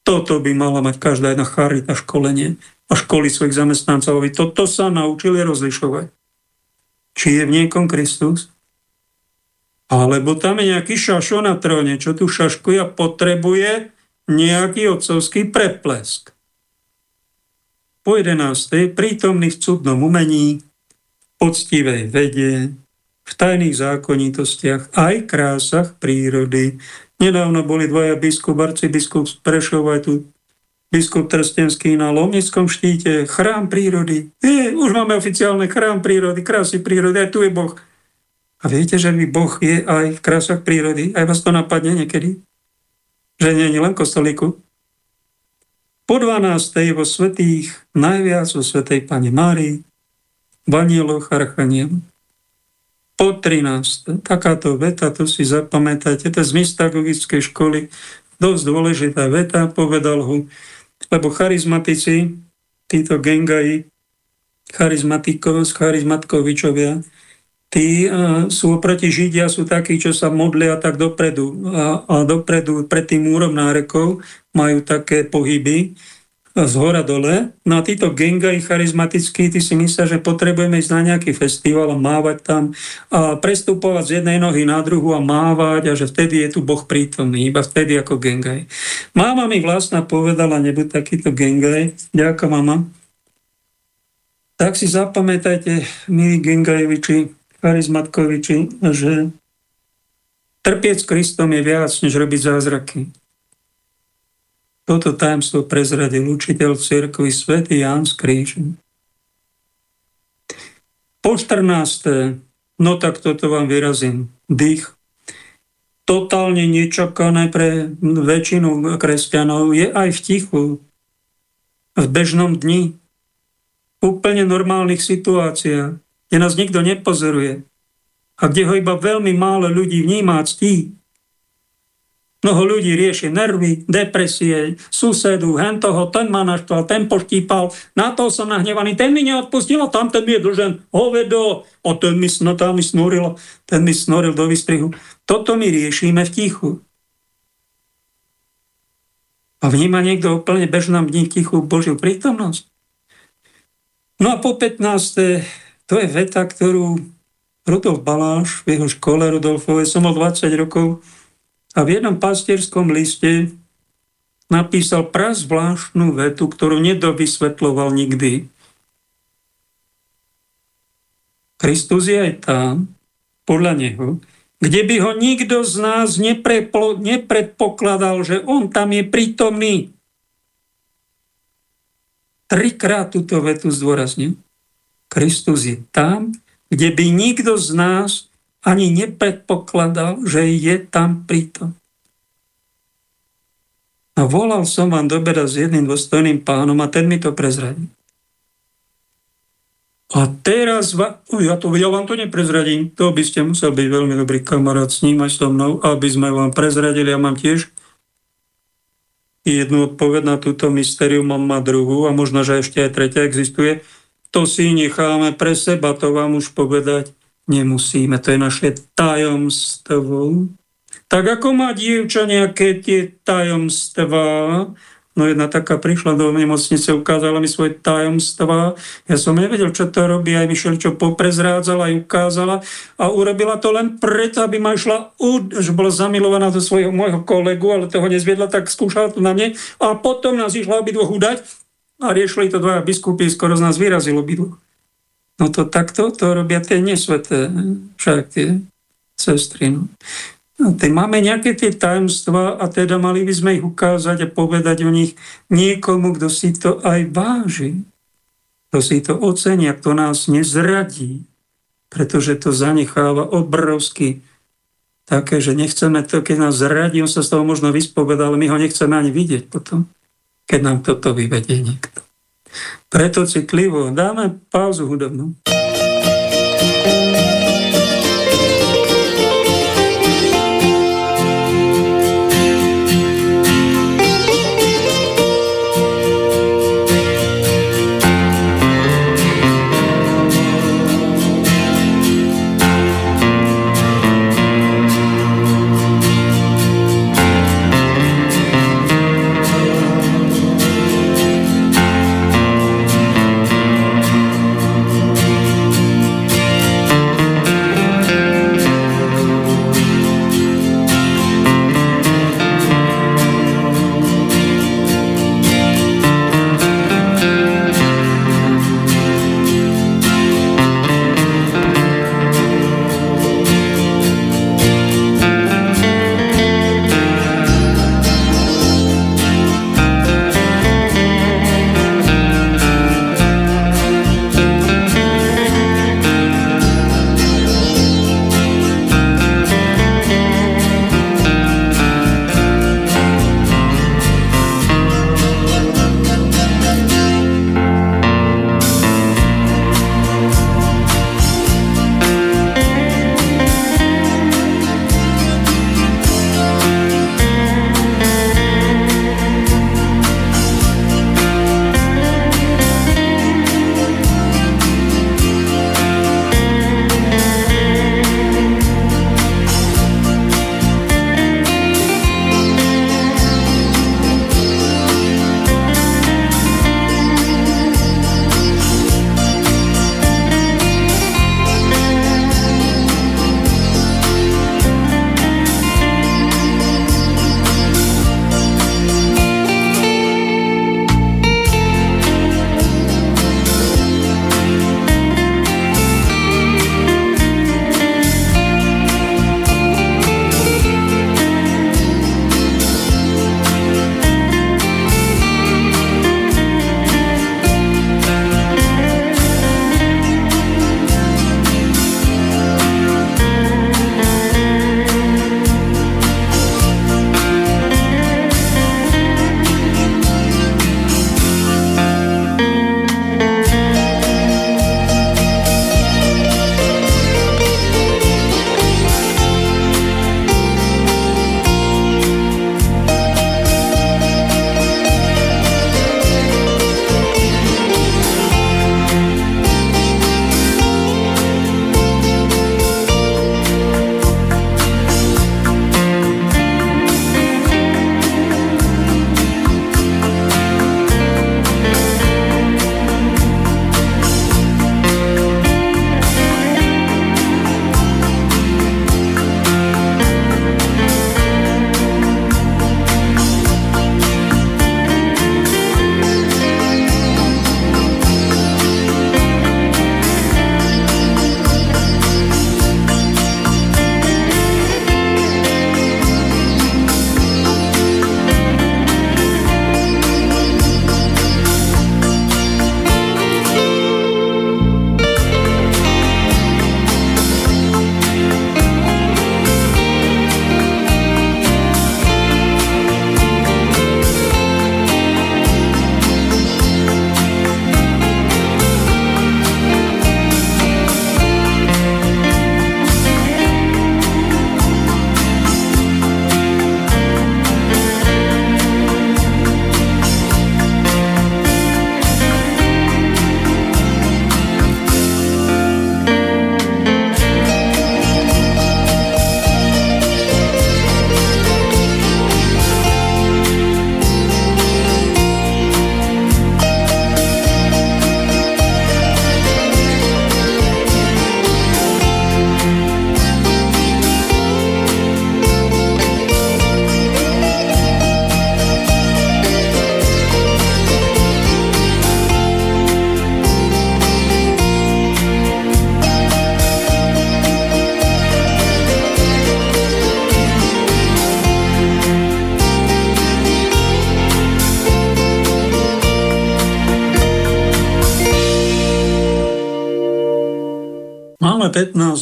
Toto by mala mať každá jedna charita, školenie a školy svojich zamestnancov, aby toto sa naučili rozlišovať. Či je v niekom Kristus, alebo tam je nejaký šašo na tróne, čo tu šaškuje a potrebuje nejaký otcovský preplesk. Po 11. prítomný v cudnom umení, poctivej vede, v tajných zákonitostiach, aj krásach prírody. Nedávno boli dvaja biskup, arcibiskup z Prešova, tu biskup Trstenský na Lomnickom štíte, chrám prírody. Je, už máme oficiálne chrám prírody, krásy prírody, aj tu je Boh. A viete, že mi Boh je aj v krásach prírody? Aj vás to napadne niekedy? Že nie je len kostolíku? Po 12. vo svetých, najviac vo svetej Pane Márii, v anieloch. Po 13. Takáto veta, to si zapamätajte, to je z mystagogickej školy, dosť dôležitá veta, povedal ho, lebo charizmatici, títo gengaji, charizmatkovičovia, tí uh, sú oproti Židia, sú takí, čo sa modlia tak dopredu. A, a dopredu pred tým múrom nárekov majú také pohyby, z hora dole. No a títo gengaji charizmatickí, ty si myslia, že potrebujeme ísť na nejaký festival a mávať tam a prestupovať z jednej nohy na druhu a mávať a že vtedy je tu Boh prítomný, iba vtedy ako gengaj. Máma mi vlastná povedala, nebuď takýto gengaj. Ďakujem, mama. Tak si zapamätajte, milí gengajeviči, charizmatkoviči, že trpieť s Kristom je viac, než robiť zázraky. Toto tajemstvo prezradil učiteľ cirkvi svätý Ján z Krížu. Po 14. No tak toto vám vyrazím. Dých. Totálne nečakané pre väčšinu kresťanov je aj v tichu, v bežnom dni, v úplne normálnych situáciách, kde nás nikto nepozoruje a kde ho iba veľmi málo ľudí vníma a ctí. Mnoho ľudí rieši nervy, depresie, susedu, hen toho, ten ma naštval, ten poštípal, na to som nahnevaný, ten mi neodpustil a tam ten mi je držen, hovedo, a ten mi, no, tam mi snoril, ten mi snoril do vystrihu. Toto my riešime v tichu. A vníma niekto úplne bežnom dní tichu Božiu prítomnosť? No a po 15. to je veta, ktorú Rudolf Baláš v jeho škole Rudolfovej, som mal 20 rokov, a v jednom pastierskom liste napísal prazvláštnu vetu, ktorú nedovysvetloval nikdy. Kristus je aj tam, podľa neho, kde by ho nikto z nás nepreplo, nepredpokladal, že on tam je prítomný. Trikrát túto vetu zdôraznil. Kristus je tam, kde by nikto z nás ani nepredpokladal, že je tam prítom. A volal som vám do s jedným dôstojným pánom a ten mi to prezradil. A teraz, va, ja, to, ja vám to neprezradím, to by ste musel byť veľmi dobrý kamarát s ním aj so mnou, aby sme vám prezradili. Ja mám tiež jednu odpoveď na túto mystériu, mám ma druhú a možno, že ešte aj tretia existuje. To si necháme pre seba, to vám už povedať nemusíme. To je naše tajomstvo. Tak ako má dievča nejaké tie tajomstvá, No jedna taká prišla do nemocnice, ukázala mi svoje tajomstvá. Ja som nevedel, čo to robí, aj Mišel čo poprezrádzala, aj ukázala a urobila to len preto, aby ma išla, že bola zamilovaná do svojho môjho kolegu, ale toho nezviedla, tak skúšala to na mne a potom nás išla obidvoch udať a riešili to dvaja biskupy, skoro z nás vyrazilo obidvoch. No to takto to robia tie nesveté, však tie sestry. No. No, máme nejaké tie tajomstvá a teda mali by sme ich ukázať a povedať o nich niekomu, kto si to aj váži, kto si to ocenia, kto nás nezradí, pretože to zanecháva obrovský také, že nechceme to, keď nás zradí, on sa z toho možno vyspoveda, ale my ho nechceme ani vidieť potom, keď nám toto vyvedie niekto. Preto citlivo dáme pauzu hudobnú.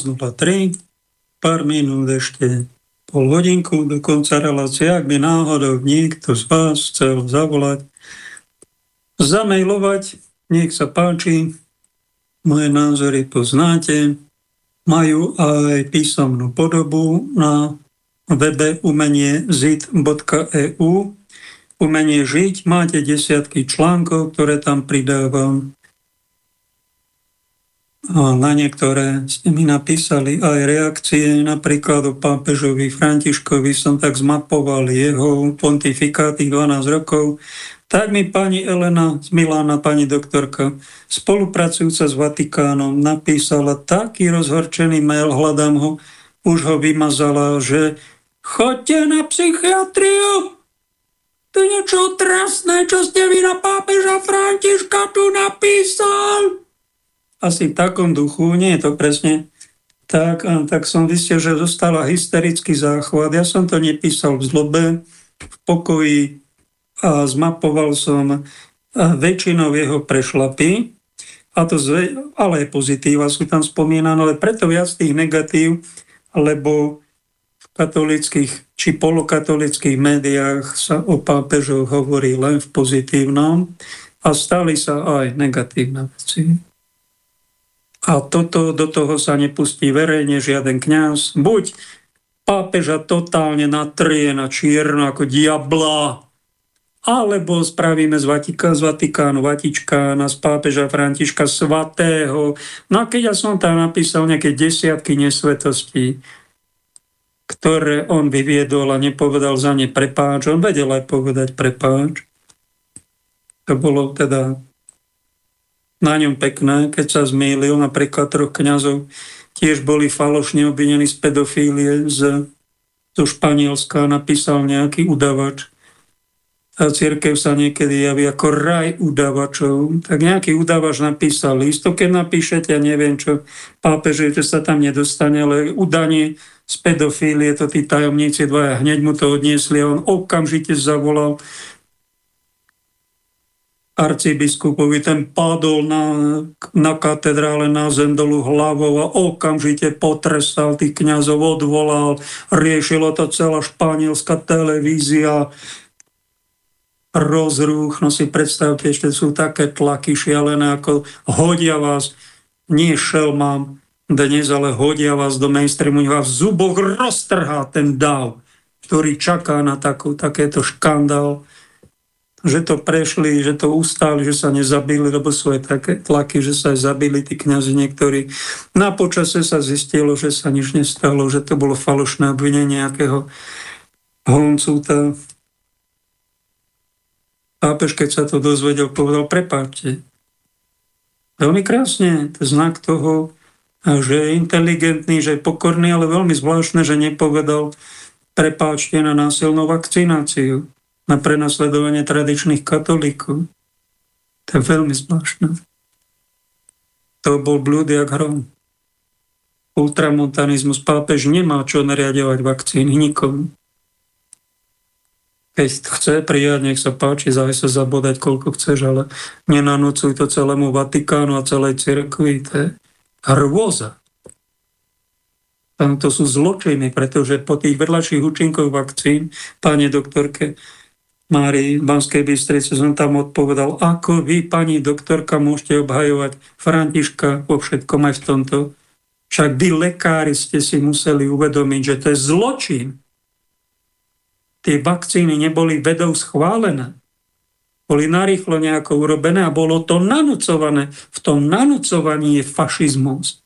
15.03, pár minút ešte pol hodinku do konca relácie, ak by náhodou niekto z vás chcel zavolať, zamailovať, nech sa páči, moje názory poznáte, majú aj písomnú podobu na webe umenie zit.eu. Umenie žiť, máte desiatky článkov, ktoré tam pridávam na niektoré ste mi napísali aj reakcie, napríklad o pápežovi Františkovi som tak zmapoval jeho pontifikát 12 rokov. Tak mi pani Elena z Milána, pani doktorka, spolupracujúca s Vatikánom, napísala taký rozhorčený mail, hľadám ho, už ho vymazala, že chodte na psychiatriu, to je niečo otrasné, čo ste vy na pápeža Františka tu napísal asi v takom duchu, nie je to presne tak, tak som zistil, že dostala hysterický záchvat. Ja som to nepísal v zlobe, v pokoji a zmapoval som väčšinou jeho prešlapy, a to zve, ale pozitíva sú tam spomínané, ale preto viac tých negatív, lebo v katolických či polokatolických médiách sa o pápežoch hovorí len v pozitívnom a stali sa aj negatívne veci. A toto, do toho sa nepustí verejne žiaden kňaz. Buď pápeža totálne natrie na čierno ako diabla, alebo spravíme z, Vatika, z Vatikánu Vatičkána, z pápeža Františka svatého. No a keď ja som tam napísal nejaké desiatky nesvetostí, ktoré on vyviedol a nepovedal za ne prepáč, on vedel aj povedať prepáč. To bolo teda na ňom pekné, keď sa zmýlil, napríklad troch kňazov tiež boli falošne obvinení z pedofílie z, zo Španielska, napísal nejaký udavač. A církev sa niekedy javí ako raj udavačov. Tak nejaký udavač napísal list, to keď napíšete, ja neviem čo, pápeže, že sa tam nedostane, ale udanie z pedofílie, to tí tajomníci dvaja hneď mu to odniesli a on okamžite zavolal arcibiskupovi, ten padol na, na katedrále na zem hlavou a okamžite potrestal tých kniazov, odvolal, riešilo to celá španielská televízia, rozruch, no si predstavte, ešte sú také tlaky šialené, ako hodia vás, nie mám dnes, ale hodia vás do mainstreamu, vás v zuboch roztrhá ten dáv, ktorý čaká na takú, takéto škandál že to prešli, že to ustáli, že sa nezabili, lebo sú aj také tlaky, že sa aj zabili tí kniazy niektorí. Na počase sa zistilo, že sa nič nestalo, že to bolo falošné obvinenie nejakého honcúta. Pápež, keď sa to dozvedel, povedal, prepáčte. Veľmi krásne, to je znak toho, že je inteligentný, že je pokorný, ale veľmi zvláštne, že nepovedal prepáčte na násilnú vakcináciu na prenasledovanie tradičných katolíkov. To je veľmi zvláštne. To bol blúd jak hrom. Ultramontanizmus pápež nemá čo nariadovať vakcíny nikomu. Keď chce prijať, nech sa páči, zaj sa zabodať, koľko chceš, ale nenanúcuj to celému Vatikánu a celej cirkvi. To je hrôza. Tam to sú zločiny, pretože po tých vedľajších účinkoch vakcín, páne doktorke, Mári Banskej Bystrice som tam odpovedal, ako vy, pani doktorka, môžete obhajovať Františka vo všetkom aj v tomto. Však vy, lekári, ste si museli uvedomiť, že to je zločin. Tie vakcíny neboli vedou schválené. Boli narýchlo nejako urobené a bolo to nanúcované. V tom nanúcovaní je fašizmus.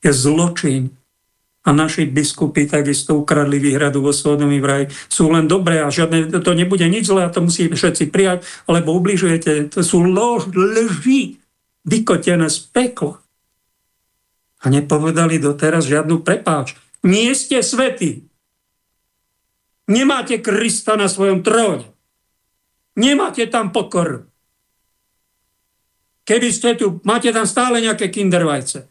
Je zločin a naši biskupy takisto ukradli výhradu vo svojom vraj. Sú len dobré a žiadne, to nebude nič zlé a to musí všetci prijať, lebo ubližujete. To sú lož, lži, vykotené z pekla. A nepovedali doteraz žiadnu prepáč. Nie ste svetí. Nemáte Krista na svojom tróne. Nemáte tam pokoru. Keby ste tu, máte tam stále nejaké kindervajce.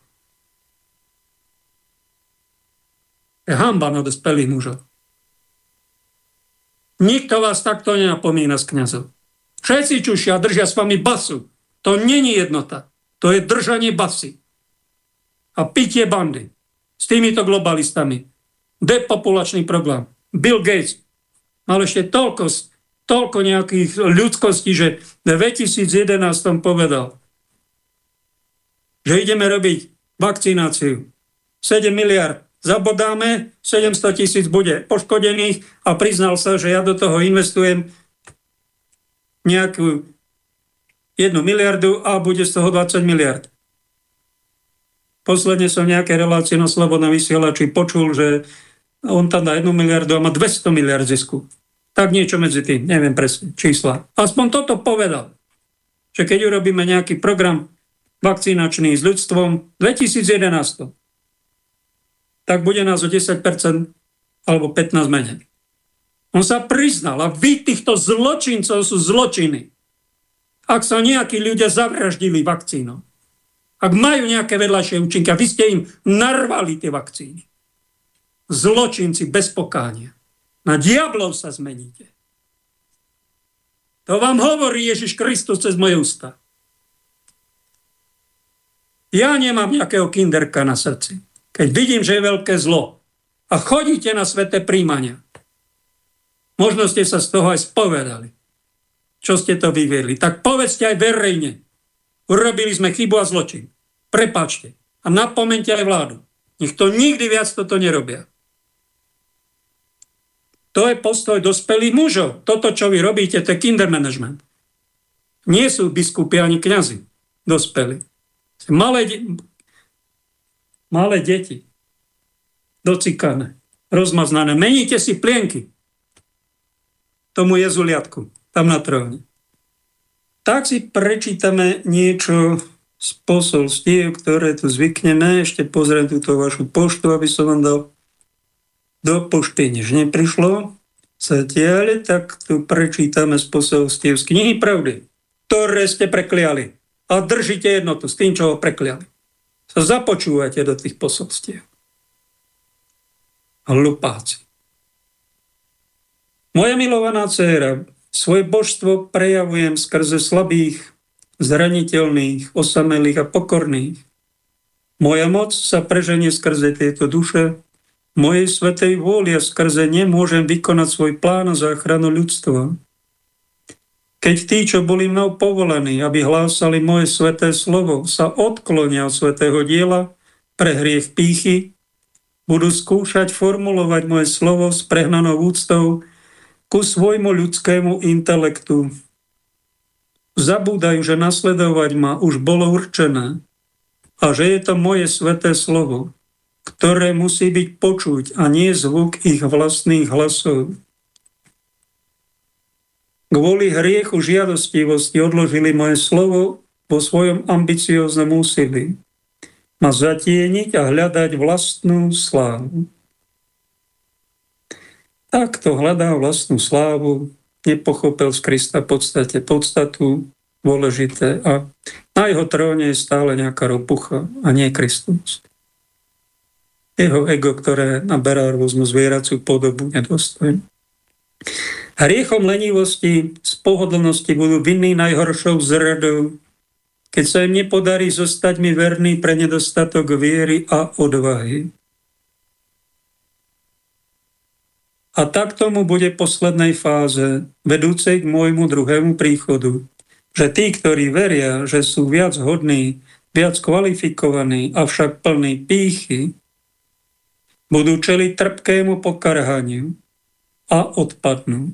Je hamba na dospelých mužov. Nikto vás takto nenapomína z kniazov. Všetci čušia, držia s vami basu. To není jednota. To je držanie basy. a pitie bandy s týmito globalistami. Depopulačný program. Bill Gates mal ešte toľko, toľko nejakých ľudskostí, že v 2011 povedal, že ideme robiť vakcináciu. 7 miliard zabodáme, 700 tisíc bude poškodených a priznal sa, že ja do toho investujem nejakú jednu miliardu a bude z toho 20 miliard. Posledne som nejaké relácie na Slobodnom vysielači počul, že on tam dá jednu miliardu a má 200 miliard zisku. Tak niečo medzi tým, neviem presne čísla. Aspoň toto povedal, že keď urobíme nejaký program vakcinačný s ľudstvom 2011, tak bude nás o 10% alebo 15 menej. On sa priznal a vy týchto zločincov sú zločiny. Ak sa nejakí ľudia zavraždili vakcínou, ak majú nejaké vedľajšie účinky a vy ste im narvali tie vakcíny. Zločinci bez pokánia. Na diablov sa zmeníte. To vám hovorí Ježiš Kristus cez moje ústa. Ja nemám nejakého kinderka na srdci keď vidím, že je veľké zlo a chodíte na sveté príjmania, možno ste sa z toho aj spovedali, čo ste to vyviedli, tak povedzte aj verejne, urobili sme chybu a zločin. Prepačte a napomente aj vládu. Nech to nikdy viac toto nerobia. To je postoj dospelých mužov. Toto, čo vy robíte, to je kinder management. Nie sú biskupy ani kňazi dospelí. Malé, malé deti, docikané, rozmaznané. Meníte si plienky tomu jezuliatku, tam na tróne. Tak si prečítame niečo z posolstiev, ktoré tu zvykneme. Ešte pozriem túto vašu poštu, aby som vám dal do pošty, než neprišlo zatiaľ, tak tu prečítame z posolstiev z knihy pravdy, ktoré ste prekliali. A držíte jednotu s tým, čo ho prekliali sa započúvate do tých posolstiev. Hlupáci. Moja milovaná dcéra, svoje božstvo prejavujem skrze slabých, zraniteľných, osamelých a pokorných. Moja moc sa preženie skrze tieto duše, mojej svetej vôli a skrze ne môžem vykonať svoj plán a záchranu ľudstva. Keď tí, čo boli mnou povolení, aby hlásali moje sveté slovo, sa odklonia od svetého diela pre hriech pýchy, budú skúšať formulovať moje slovo s prehnanou úctou ku svojmu ľudskému intelektu. Zabúdajú, že nasledovať ma už bolo určené a že je to moje sveté slovo, ktoré musí byť počuť a nie zvuk ich vlastných hlasov. Kvôli hriechu žiadostivosti odložili moje slovo vo svojom ambicióznom úsilí. Ma zatieniť a hľadať vlastnú slávu. Takto hľadá vlastnú slávu, nepochopil z Krista podstate podstatu dôležité a na jeho tróne je stále nejaká ropucha a nie Kristus. Jeho ego, ktoré naberá rôznu zvieracú podobu, nedostojný. Hriechom lenivosti z pohodlnosti budú vinní najhoršou zradou, keď sa im nepodarí zostať mi verný pre nedostatok viery a odvahy. A tak tomu bude poslednej fáze, vedúcej k môjmu druhému príchodu, že tí, ktorí veria, že sú viac hodní, viac kvalifikovaní, avšak plní pýchy, budú čeliť trpkému pokarhaniu a odpadnú.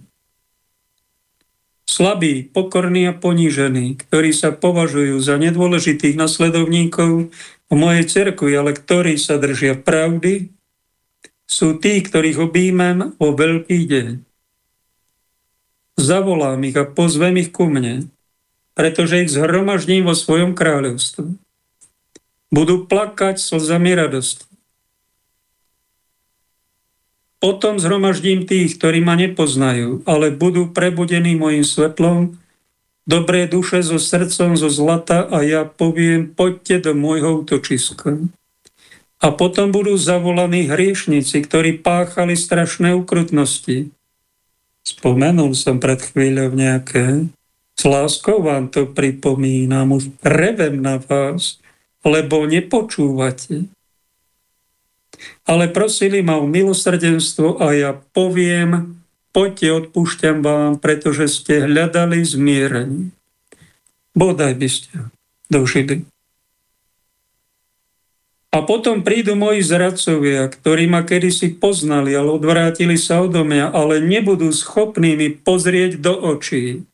Slabí, pokorní a ponížení, ktorí sa považujú za nedôležitých nasledovníkov v mojej cerkvi, ale ktorí sa držia pravdy, sú tí, ktorých objímem o veľký deň. Zavolám ich a pozvem ich ku mne, pretože ich zhromaždím vo svojom kráľovstve. Budú plakať slzami radosti. Potom zhromaždím tých, ktorí ma nepoznajú, ale budú prebudení mojim svetlom, dobré duše so srdcom zo zlata a ja poviem, poďte do môjho útočiska. A potom budú zavolaní hriešnici, ktorí páchali strašné ukrutnosti. Spomenul som pred chvíľou nejaké. S láskou vám to pripomínam, už revem na vás, lebo nepočúvate. Ale prosili ma o milosrdenstvo a ja poviem, poďte, odpúšťam vám, pretože ste hľadali zmierenie. Bodaj by ste dožili. A potom prídu moji zradcovia, ktorí ma kedysi poznali, ale odvrátili sa odo mňa, ale nebudú schopní mi pozrieť do očí.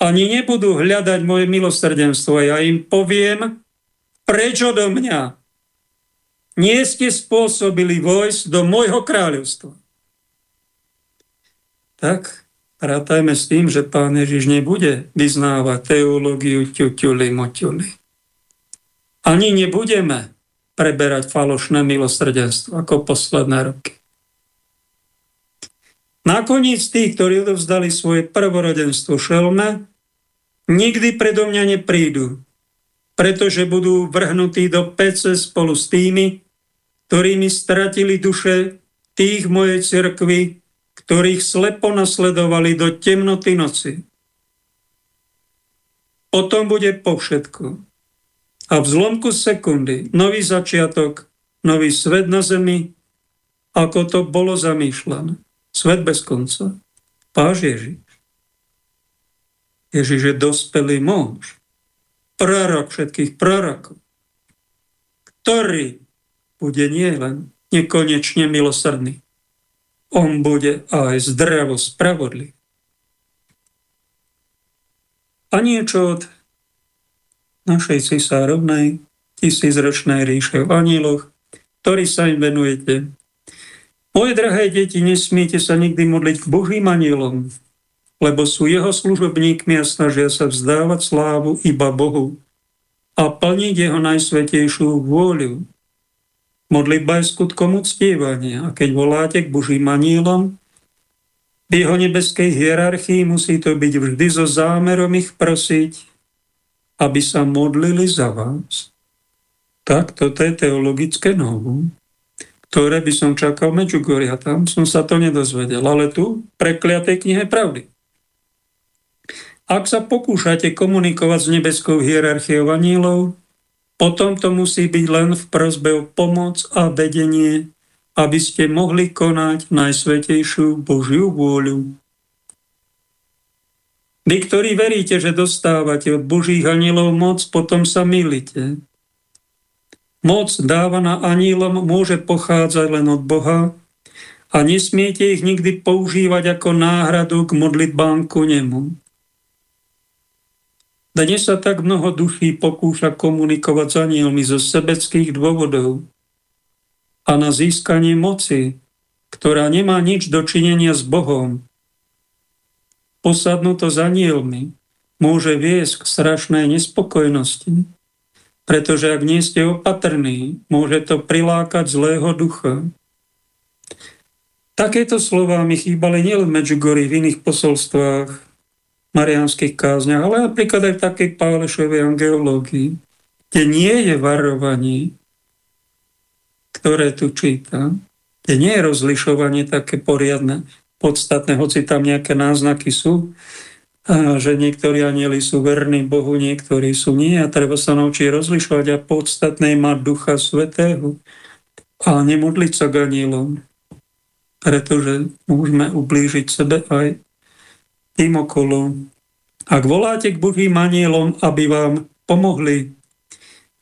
Ani nebudú hľadať moje milosrdenstvo. Ja im poviem, prečo do mňa? Nie ste spôsobili vojsť do môjho kráľovstva. Tak, rátajme s tým, že pán Ježiš nebude vyznávať teológiu ťuťuli moťuli ani nebudeme preberať falošné milosrdenstvo ako posledné roky. Nakoniec tí, ktorí odovzdali svoje prvorodenstvo šelme, nikdy predo mňa neprídu, pretože budú vrhnutí do pece spolu s tými, ktorými stratili duše tých mojej cirkvi, ktorých slepo nasledovali do temnoty noci. Potom bude po všetko a v zlomku sekundy nový začiatok, nový svet na zemi, ako to bolo zamýšľané. Svet bez konca. Páš Ježiš. Ježiš je dospelý muž. Prorok všetkých prorokov. Ktorý bude nie len nekonečne milosrdný. On bude aj zdravo spravodlivý. A niečo od našej cisárovnej tisícročnej ríše v aniloch, ktorý sa im venujete. Moje drahé deti, nesmiete sa nikdy modliť k Božím anielom, lebo sú jeho služobníkmi a snažia sa vzdávať slávu iba Bohu a plniť jeho najsvetejšiu vôľu. Modlitba je skutkom uctievania a keď voláte k Božím anielom, v jeho nebeskej hierarchii musí to byť vždy so zámerom ich prosiť, aby sa modlili za vás. Tak, toto je teologické novum, ktoré by som čakal Medžugorí a tam som sa to nedozvedel. Ale tu, prekliatej knihe pravdy. Ak sa pokúšate komunikovať s nebeskou hierarchiou anílov, potom to musí byť len v prozbe o pomoc a vedenie, aby ste mohli konať najsvetejšiu Božiu vôľu vy, ktorí veríte, že dostávate od Božích anielov moc, potom sa milíte. Moc dávaná anílom môže pochádzať len od Boha a nesmiete ich nikdy používať ako náhradu k modlitbám ku nemu. Dnes sa tak mnoho duší pokúša komunikovať s anielmi zo sebeckých dôvodov a na získanie moci, ktorá nemá nič dočinenia s Bohom, posadnuto za anielmi, môže viesť k strašnej nespokojnosti, pretože ak nie ste opatrní, môže to prilákať zlého ducha. Takéto slova mi chýbali nielen v Medžugorí, v iných posolstvách, marianských kázniach, ale napríklad aj v takej Pálešovej angeológii, kde nie je varovanie, ktoré tu čítam, kde nie je rozlišovanie také poriadne podstatné, hoci tam nejaké náznaky sú, že niektorí anieli sú verní Bohu, niektorí sú nie a treba sa naučiť rozlišovať a podstatné mať Ducha Svetého a nemodliť sa k anielom, pretože môžeme ublížiť sebe aj tým okolo. Ak voláte k Božím anielom, aby vám pomohli,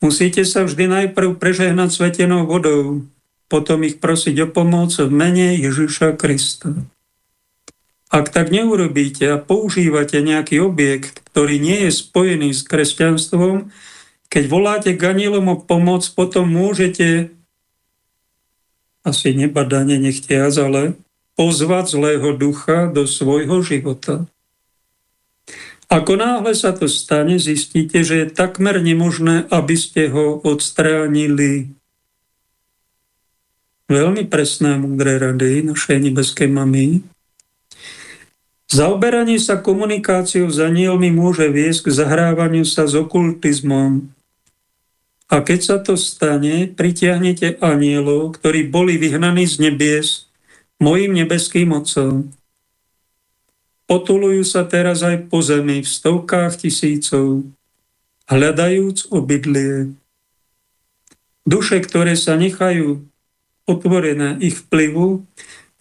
musíte sa vždy najprv prežehnať svetenou vodou, potom ich prosiť o pomoc v mene Ježiša Krista. Ak tak neurobíte a používate nejaký objekt, ktorý nie je spojený s kresťanstvom, keď voláte k anielom o pomoc, potom môžete asi nebadane nechtiac, ale pozvať zlého ducha do svojho života. Ako náhle sa to stane, zistíte, že je takmer nemožné, aby ste ho odstránili. Veľmi presné múdre rady našej nebeskej mamy. Zaoberanie sa komunikáciou s anielmi môže viesť k zahrávaniu sa s okultizmom. A keď sa to stane, pritiahnete anielov, ktorí boli vyhnaní z nebies mojim nebeským mocom. Potulujú sa teraz aj po zemi v stovkách tisícov, hľadajúc obydlie. Duše, ktoré sa nechajú otvorené ich vplyvu,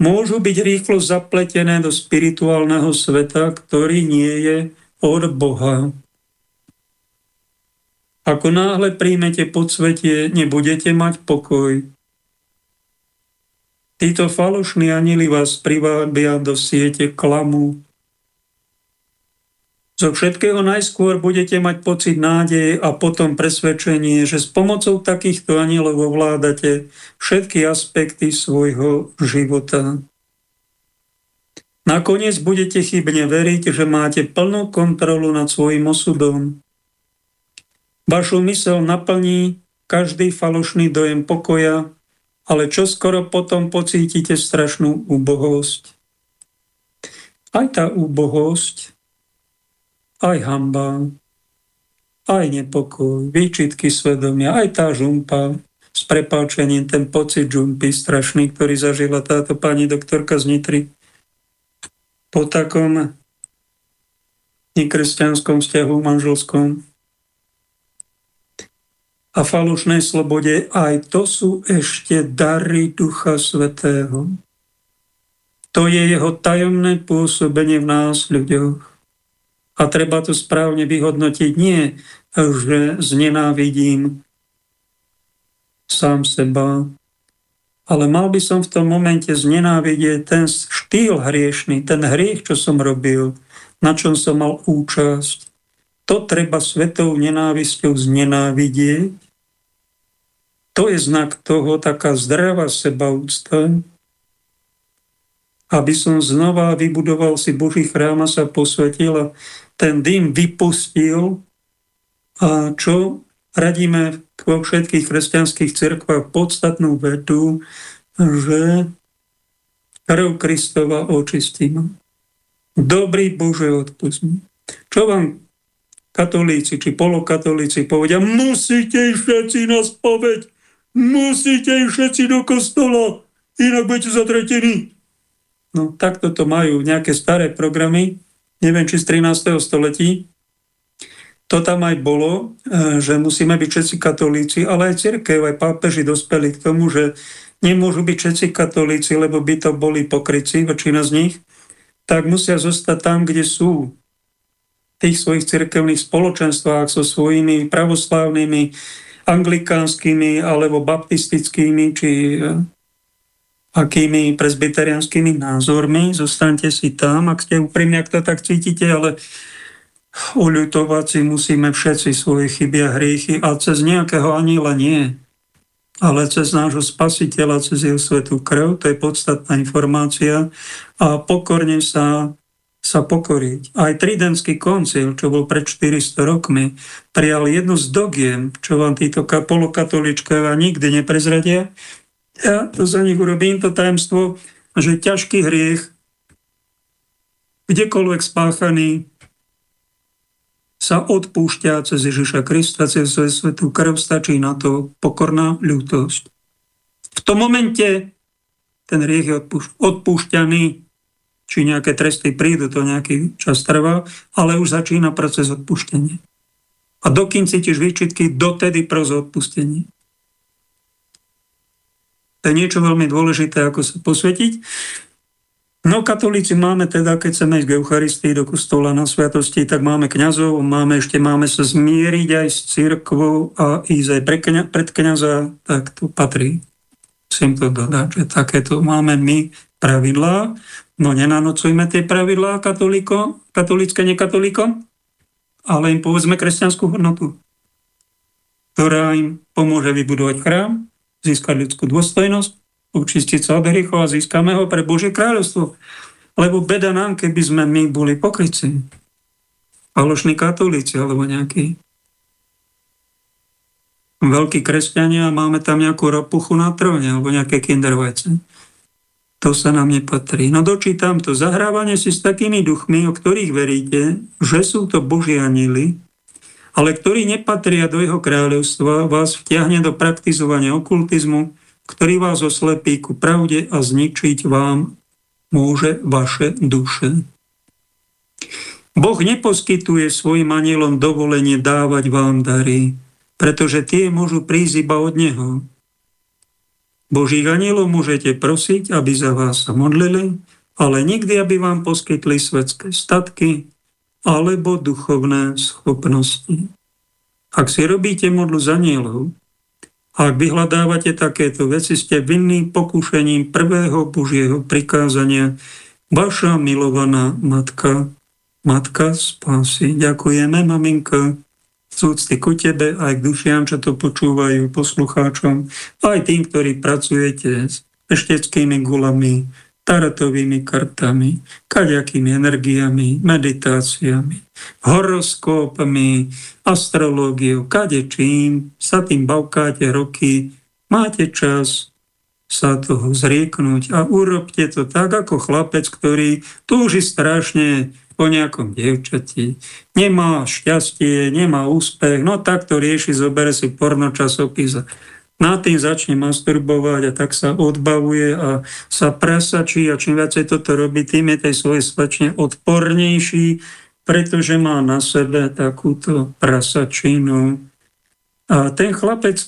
môžu byť rýchlo zapletené do spirituálneho sveta, ktorý nie je od Boha. Ako náhle príjmete podsvetie, nebudete mať pokoj. Títo falošní anili vás privábia do siete klamu. Zo všetkého najskôr budete mať pocit nádeje a potom presvedčenie, že s pomocou takýchto anielov ovládate všetky aspekty svojho života. Nakoniec budete chybne veriť, že máte plnú kontrolu nad svojim osudom. Vašu mysel naplní každý falošný dojem pokoja, ale čo skoro potom pocítite strašnú úbohosť. Aj tá úbohosť, aj hamba, aj nepokoj, výčitky svedomia, aj tá žumpa, s prepáčením ten pocit žumpy strašný, ktorý zažila táto pani doktorka z Nitry. Po takom nekresťanskom vzťahu manželskom a falošnej slobode, aj to sú ešte dary Ducha Svetého. To je jeho tajomné pôsobenie v nás, ľuďoch. A treba to správne vyhodnotiť. Nie, že znenávidím sám seba, ale mal by som v tom momente znenávidieť ten štýl hriešný, ten hriech, čo som robil, na čom som mal účasť. To treba svetou nenávisťou znenávidieť. To je znak toho, taká zdravá sebaúcta, aby som znova vybudoval si Boží chrám a sa posvetil a ten dym vypustil. A čo radíme vo všetkých kresťanských cirkvách podstatnú vetu, že krv Kristova očistí. Dobrý Bože odpust Čo vám katolíci či polokatolíci povedia, musíte všetci na spoveď, musíte všetci do kostola, inak budete zatretení. No takto to majú nejaké staré programy, neviem či z 13. století. To tam aj bolo, e, že musíme byť všetci katolíci, ale aj cirkev, aj pápeži dospeli k tomu, že nemôžu byť všetci katolíci, lebo by to boli pokryci, väčšina z nich, tak musia zostať tam, kde sú tých svojich cirkevných spoločenstvách so svojimi pravoslávnymi anglikánskymi alebo baptistickými či eh, akými presbyterianskými názormi. Zostaňte si tam, ak ste úprimne, ak to tak cítite, ale uľutovať si musíme všetci svoje chyby a hriechy a cez nejakého aníla nie, ale cez nášho spasiteľa, cez jeho svetú krv, to je podstatná informácia a pokorne sa sa pokoriť. Aj Tridentský koncil, čo bol pred 400 rokmi, prijal jednu z dogiem, čo vám títo polokatoličkovia nikdy neprezradia. Ja to za nich urobím, to tajemstvo, že ťažký hriech, kdekoľvek spáchaný, sa odpúšťa cez Ježiša Krista, cez svetú krv, stačí na to pokorná ľútosť. V tom momente ten hriech je odpúšťaný, či nejaké tresty prídu, to nejaký čas trvá, ale už začína proces odpuštenia. A dokým cítiš výčitky, dotedy pros odpustenie. To je niečo veľmi dôležité, ako sa posvetiť. No katolíci máme teda, keď chceme ísť k Eucharistii do kostola na sviatosti, tak máme kňazov, máme ešte máme sa zmieriť aj s církvou a ísť aj pre kňa, pred kňaza, tak to patrí. Musím to dodať, že takéto máme my pravidlá. No nenanocujme tie pravidlá katolíko, katolícke nekatolíkom, ale im povedzme kresťanskú hodnotu, ktorá im pomôže vybudovať chrám, získať ľudskú dôstojnosť, učistiť sa od hriechov a získame ho pre Božie kráľovstvo. Lebo beda nám, keby sme my boli pokryci. Falošní katolíci alebo nejakí veľkí kresťania a máme tam nejakú ropuchu na trvne alebo nejaké kindervajce to sa nám nepatrí. No dočítam to. Zahrávanie si s takými duchmi, o ktorých veríte, že sú to Boží anili, ale ktorí nepatria do jeho kráľovstva, vás vtiahne do praktizovania okultizmu, ktorý vás oslepí ku pravde a zničiť vám môže vaše duše. Boh neposkytuje svojim anielom dovolenie dávať vám dary, pretože tie môžu prísť iba od Neho. Božích anielov môžete prosiť, aby za vás sa modlili, ale nikdy, aby vám poskytli svetské statky alebo duchovné schopnosti. Ak si robíte modlu za anielov, ak vyhľadávate takéto veci, ste vinní pokušením prvého Božieho prikázania, vaša milovaná matka, matka spásy. Ďakujeme, maminka súcty ku tebe, aj k dušiam, čo to počúvajú, poslucháčom, aj tým, ktorí pracujete s pešteckými gulami, tarotovými kartami, kaďakými energiami, meditáciami, horoskópmi, astrológiou, kadečím, sa tým bavkáte roky, máte čas sa toho zrieknúť a urobte to tak, ako chlapec, ktorý túži strašne po nejakom dievčati, nemá šťastie, nemá úspech, no tak to rieši, zobere si porno časopis a na tým začne masturbovať a tak sa odbavuje a sa presačí a čím viacej toto robí, tým je tej svojej slečne odpornejší, pretože má na sebe takúto prasačinu. A ten chlapec,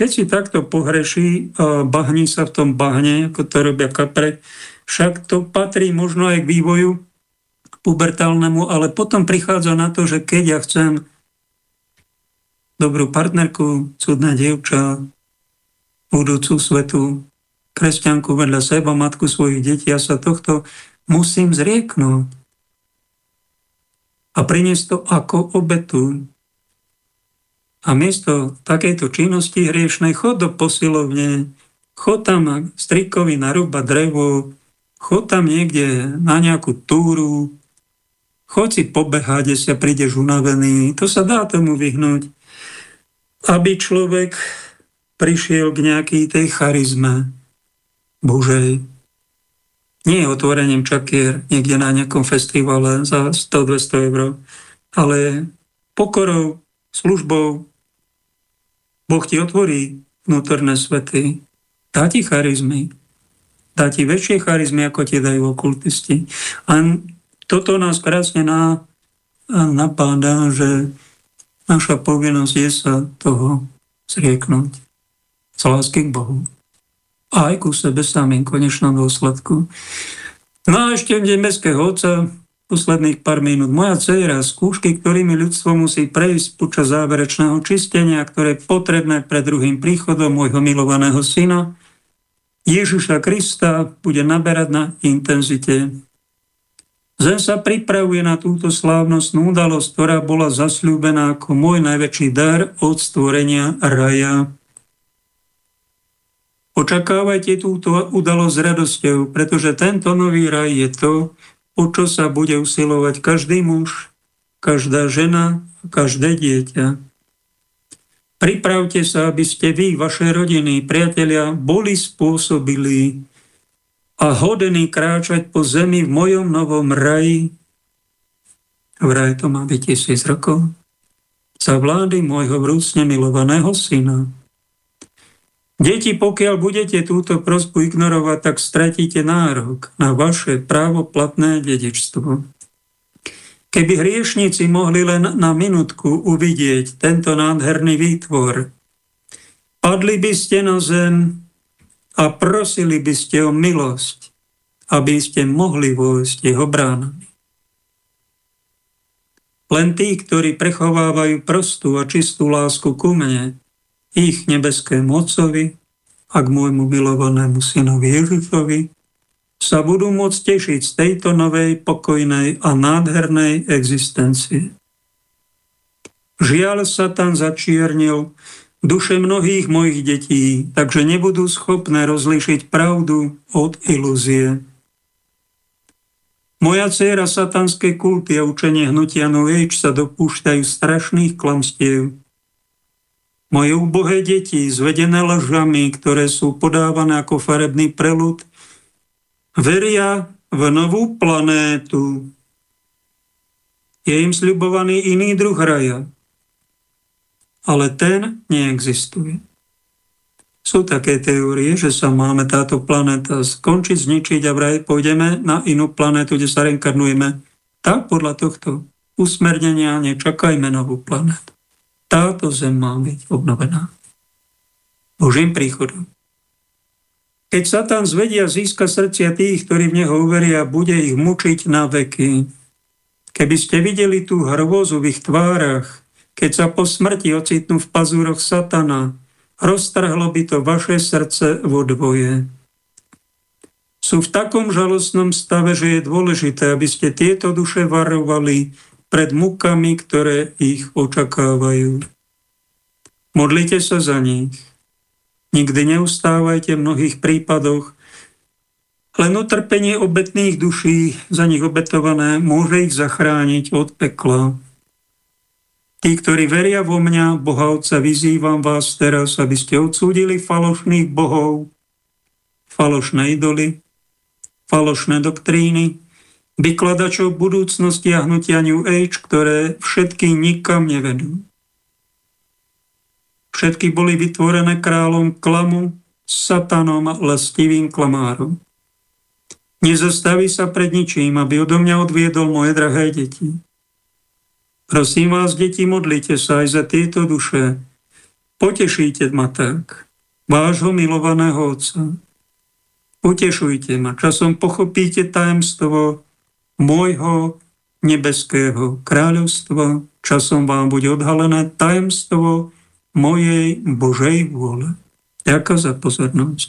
keď si takto pohreší bahní sa v tom bahne, ako to robia kapre, však to patrí možno aj k vývoju pubertálnemu, ale potom prichádza na to, že keď ja chcem dobrú partnerku, cudná dievča, budúcu svetu, kresťanku vedľa seba, matku svojich detí, ja sa tohto musím zrieknúť a priniesť to ako obetu. A miesto takejto činnosti hriešnej chod do posilovne, chod tam strikovi narúba drevo, chod tam niekde na nejakú túru, Choď si pobehať, sa prídeš unavený. To sa dá tomu vyhnúť. Aby človek prišiel k nejakej tej charizme Božej. Nie otvorením čakier niekde na nejakom festivale za 100-200 eur, ale pokorou, službou. Boh ti otvorí vnútorné svety, dá ti charizmy, dá ti väčšie charizmy, ako ti dajú okultisti. A toto nás krásne na, napáda, že naša povinnosť je sa toho zrieknúť z lásky k Bohu. A aj ku sebe samým konečnom dôsledku. No a ešte v nebeského Otca posledných pár minút. Moja dcera, skúšky, ktorými ľudstvo musí prejsť počas záverečného čistenia, ktoré je potrebné pred druhým príchodom môjho milovaného syna, Ježiša Krista bude naberať na intenzite Zem sa pripravuje na túto slávnostnú udalosť, ktorá bola zasľúbená ako môj najväčší dar od stvorenia raja. Očakávajte túto udalosť s radosťou, pretože tento nový raj je to, o čo sa bude usilovať každý muž, každá žena a každé dieťa. Pripravte sa, aby ste vy, vaše rodiny, priatelia, boli spôsobili a hodný kráčať po zemi v mojom novom raji. Vraj to má byť tisíc rokov. Za vlády môjho vrúcne milovaného syna. Deti, pokiaľ budete túto prosbu ignorovať, tak stratíte nárok na vaše právoplatné dedičstvo. Keby hriešnici mohli len na minutku uvidieť tento nádherný výtvor, padli by ste na zem a prosili by ste o milosť, aby ste mohli vojsť jeho bránami. Len tí, ktorí prechovávajú prostú a čistú lásku ku mne, ich nebeskému Otcovi a k môjmu milovanému synovi Ježišovi, sa budú môcť tešiť z tejto novej, pokojnej a nádhernej existencie. Žiaľ sa tam začiernil duše mnohých mojich detí, takže nebudú schopné rozlíšiť pravdu od ilúzie. Moja dcéra satanské kulty a učenie hnutia New sa dopúšťajú strašných klamstiev. Moje ubohé deti, zvedené lažami, ktoré sú podávané ako farebný prelud, veria v novú planétu. Je im sľubovaný iný druh raja, ale ten neexistuje. Sú také teórie, že sa máme táto planéta skončiť, zničiť a vraj pôjdeme na inú planétu, kde sa reinkarnujeme. Tak podľa tohto usmernenia nečakajme novú planétu. táto zem má byť obnovená. Božím príchodom. Keď Satan zvedia získa srdcia tých, ktorí v Neho uveria, bude ich mučiť na veky. Keby ste videli tú hrôzu v ich tvárach, keď sa po smrti ocitnú v pazúroch Satana, roztrhlo by to vaše srdce vo dvoje. Sú v takom žalostnom stave, že je dôležité, aby ste tieto duše varovali pred mukami, ktoré ich očakávajú. Modlite sa za nich Nikdy neustávajte v mnohých prípadoch. Len utrpenie obetných duší, za nich obetované, môže ich zachrániť od pekla. Tí, ktorí veria vo mňa, Boha Otca, vyzývam vás teraz, aby ste odsúdili falošných bohov, falošné idoly, falošné doktríny, vykladačov budúcnosti a hnutia New Age, ktoré všetky nikam nevedú. Všetky boli vytvorené kráľom klamu, satanom a lestivým klamárom. Nezastaví sa pred ničím, aby odo mňa odviedol moje drahé deti. Prosím vás, deti, modlite sa aj za tieto duše. Potešíte ma tak, vášho milovaného Otca. Utešujte ma, časom pochopíte tajemstvo môjho nebeského kráľovstva, časom vám bude odhalené tajemstvo mojej Božej vôle. Ďakujem za pozornosť.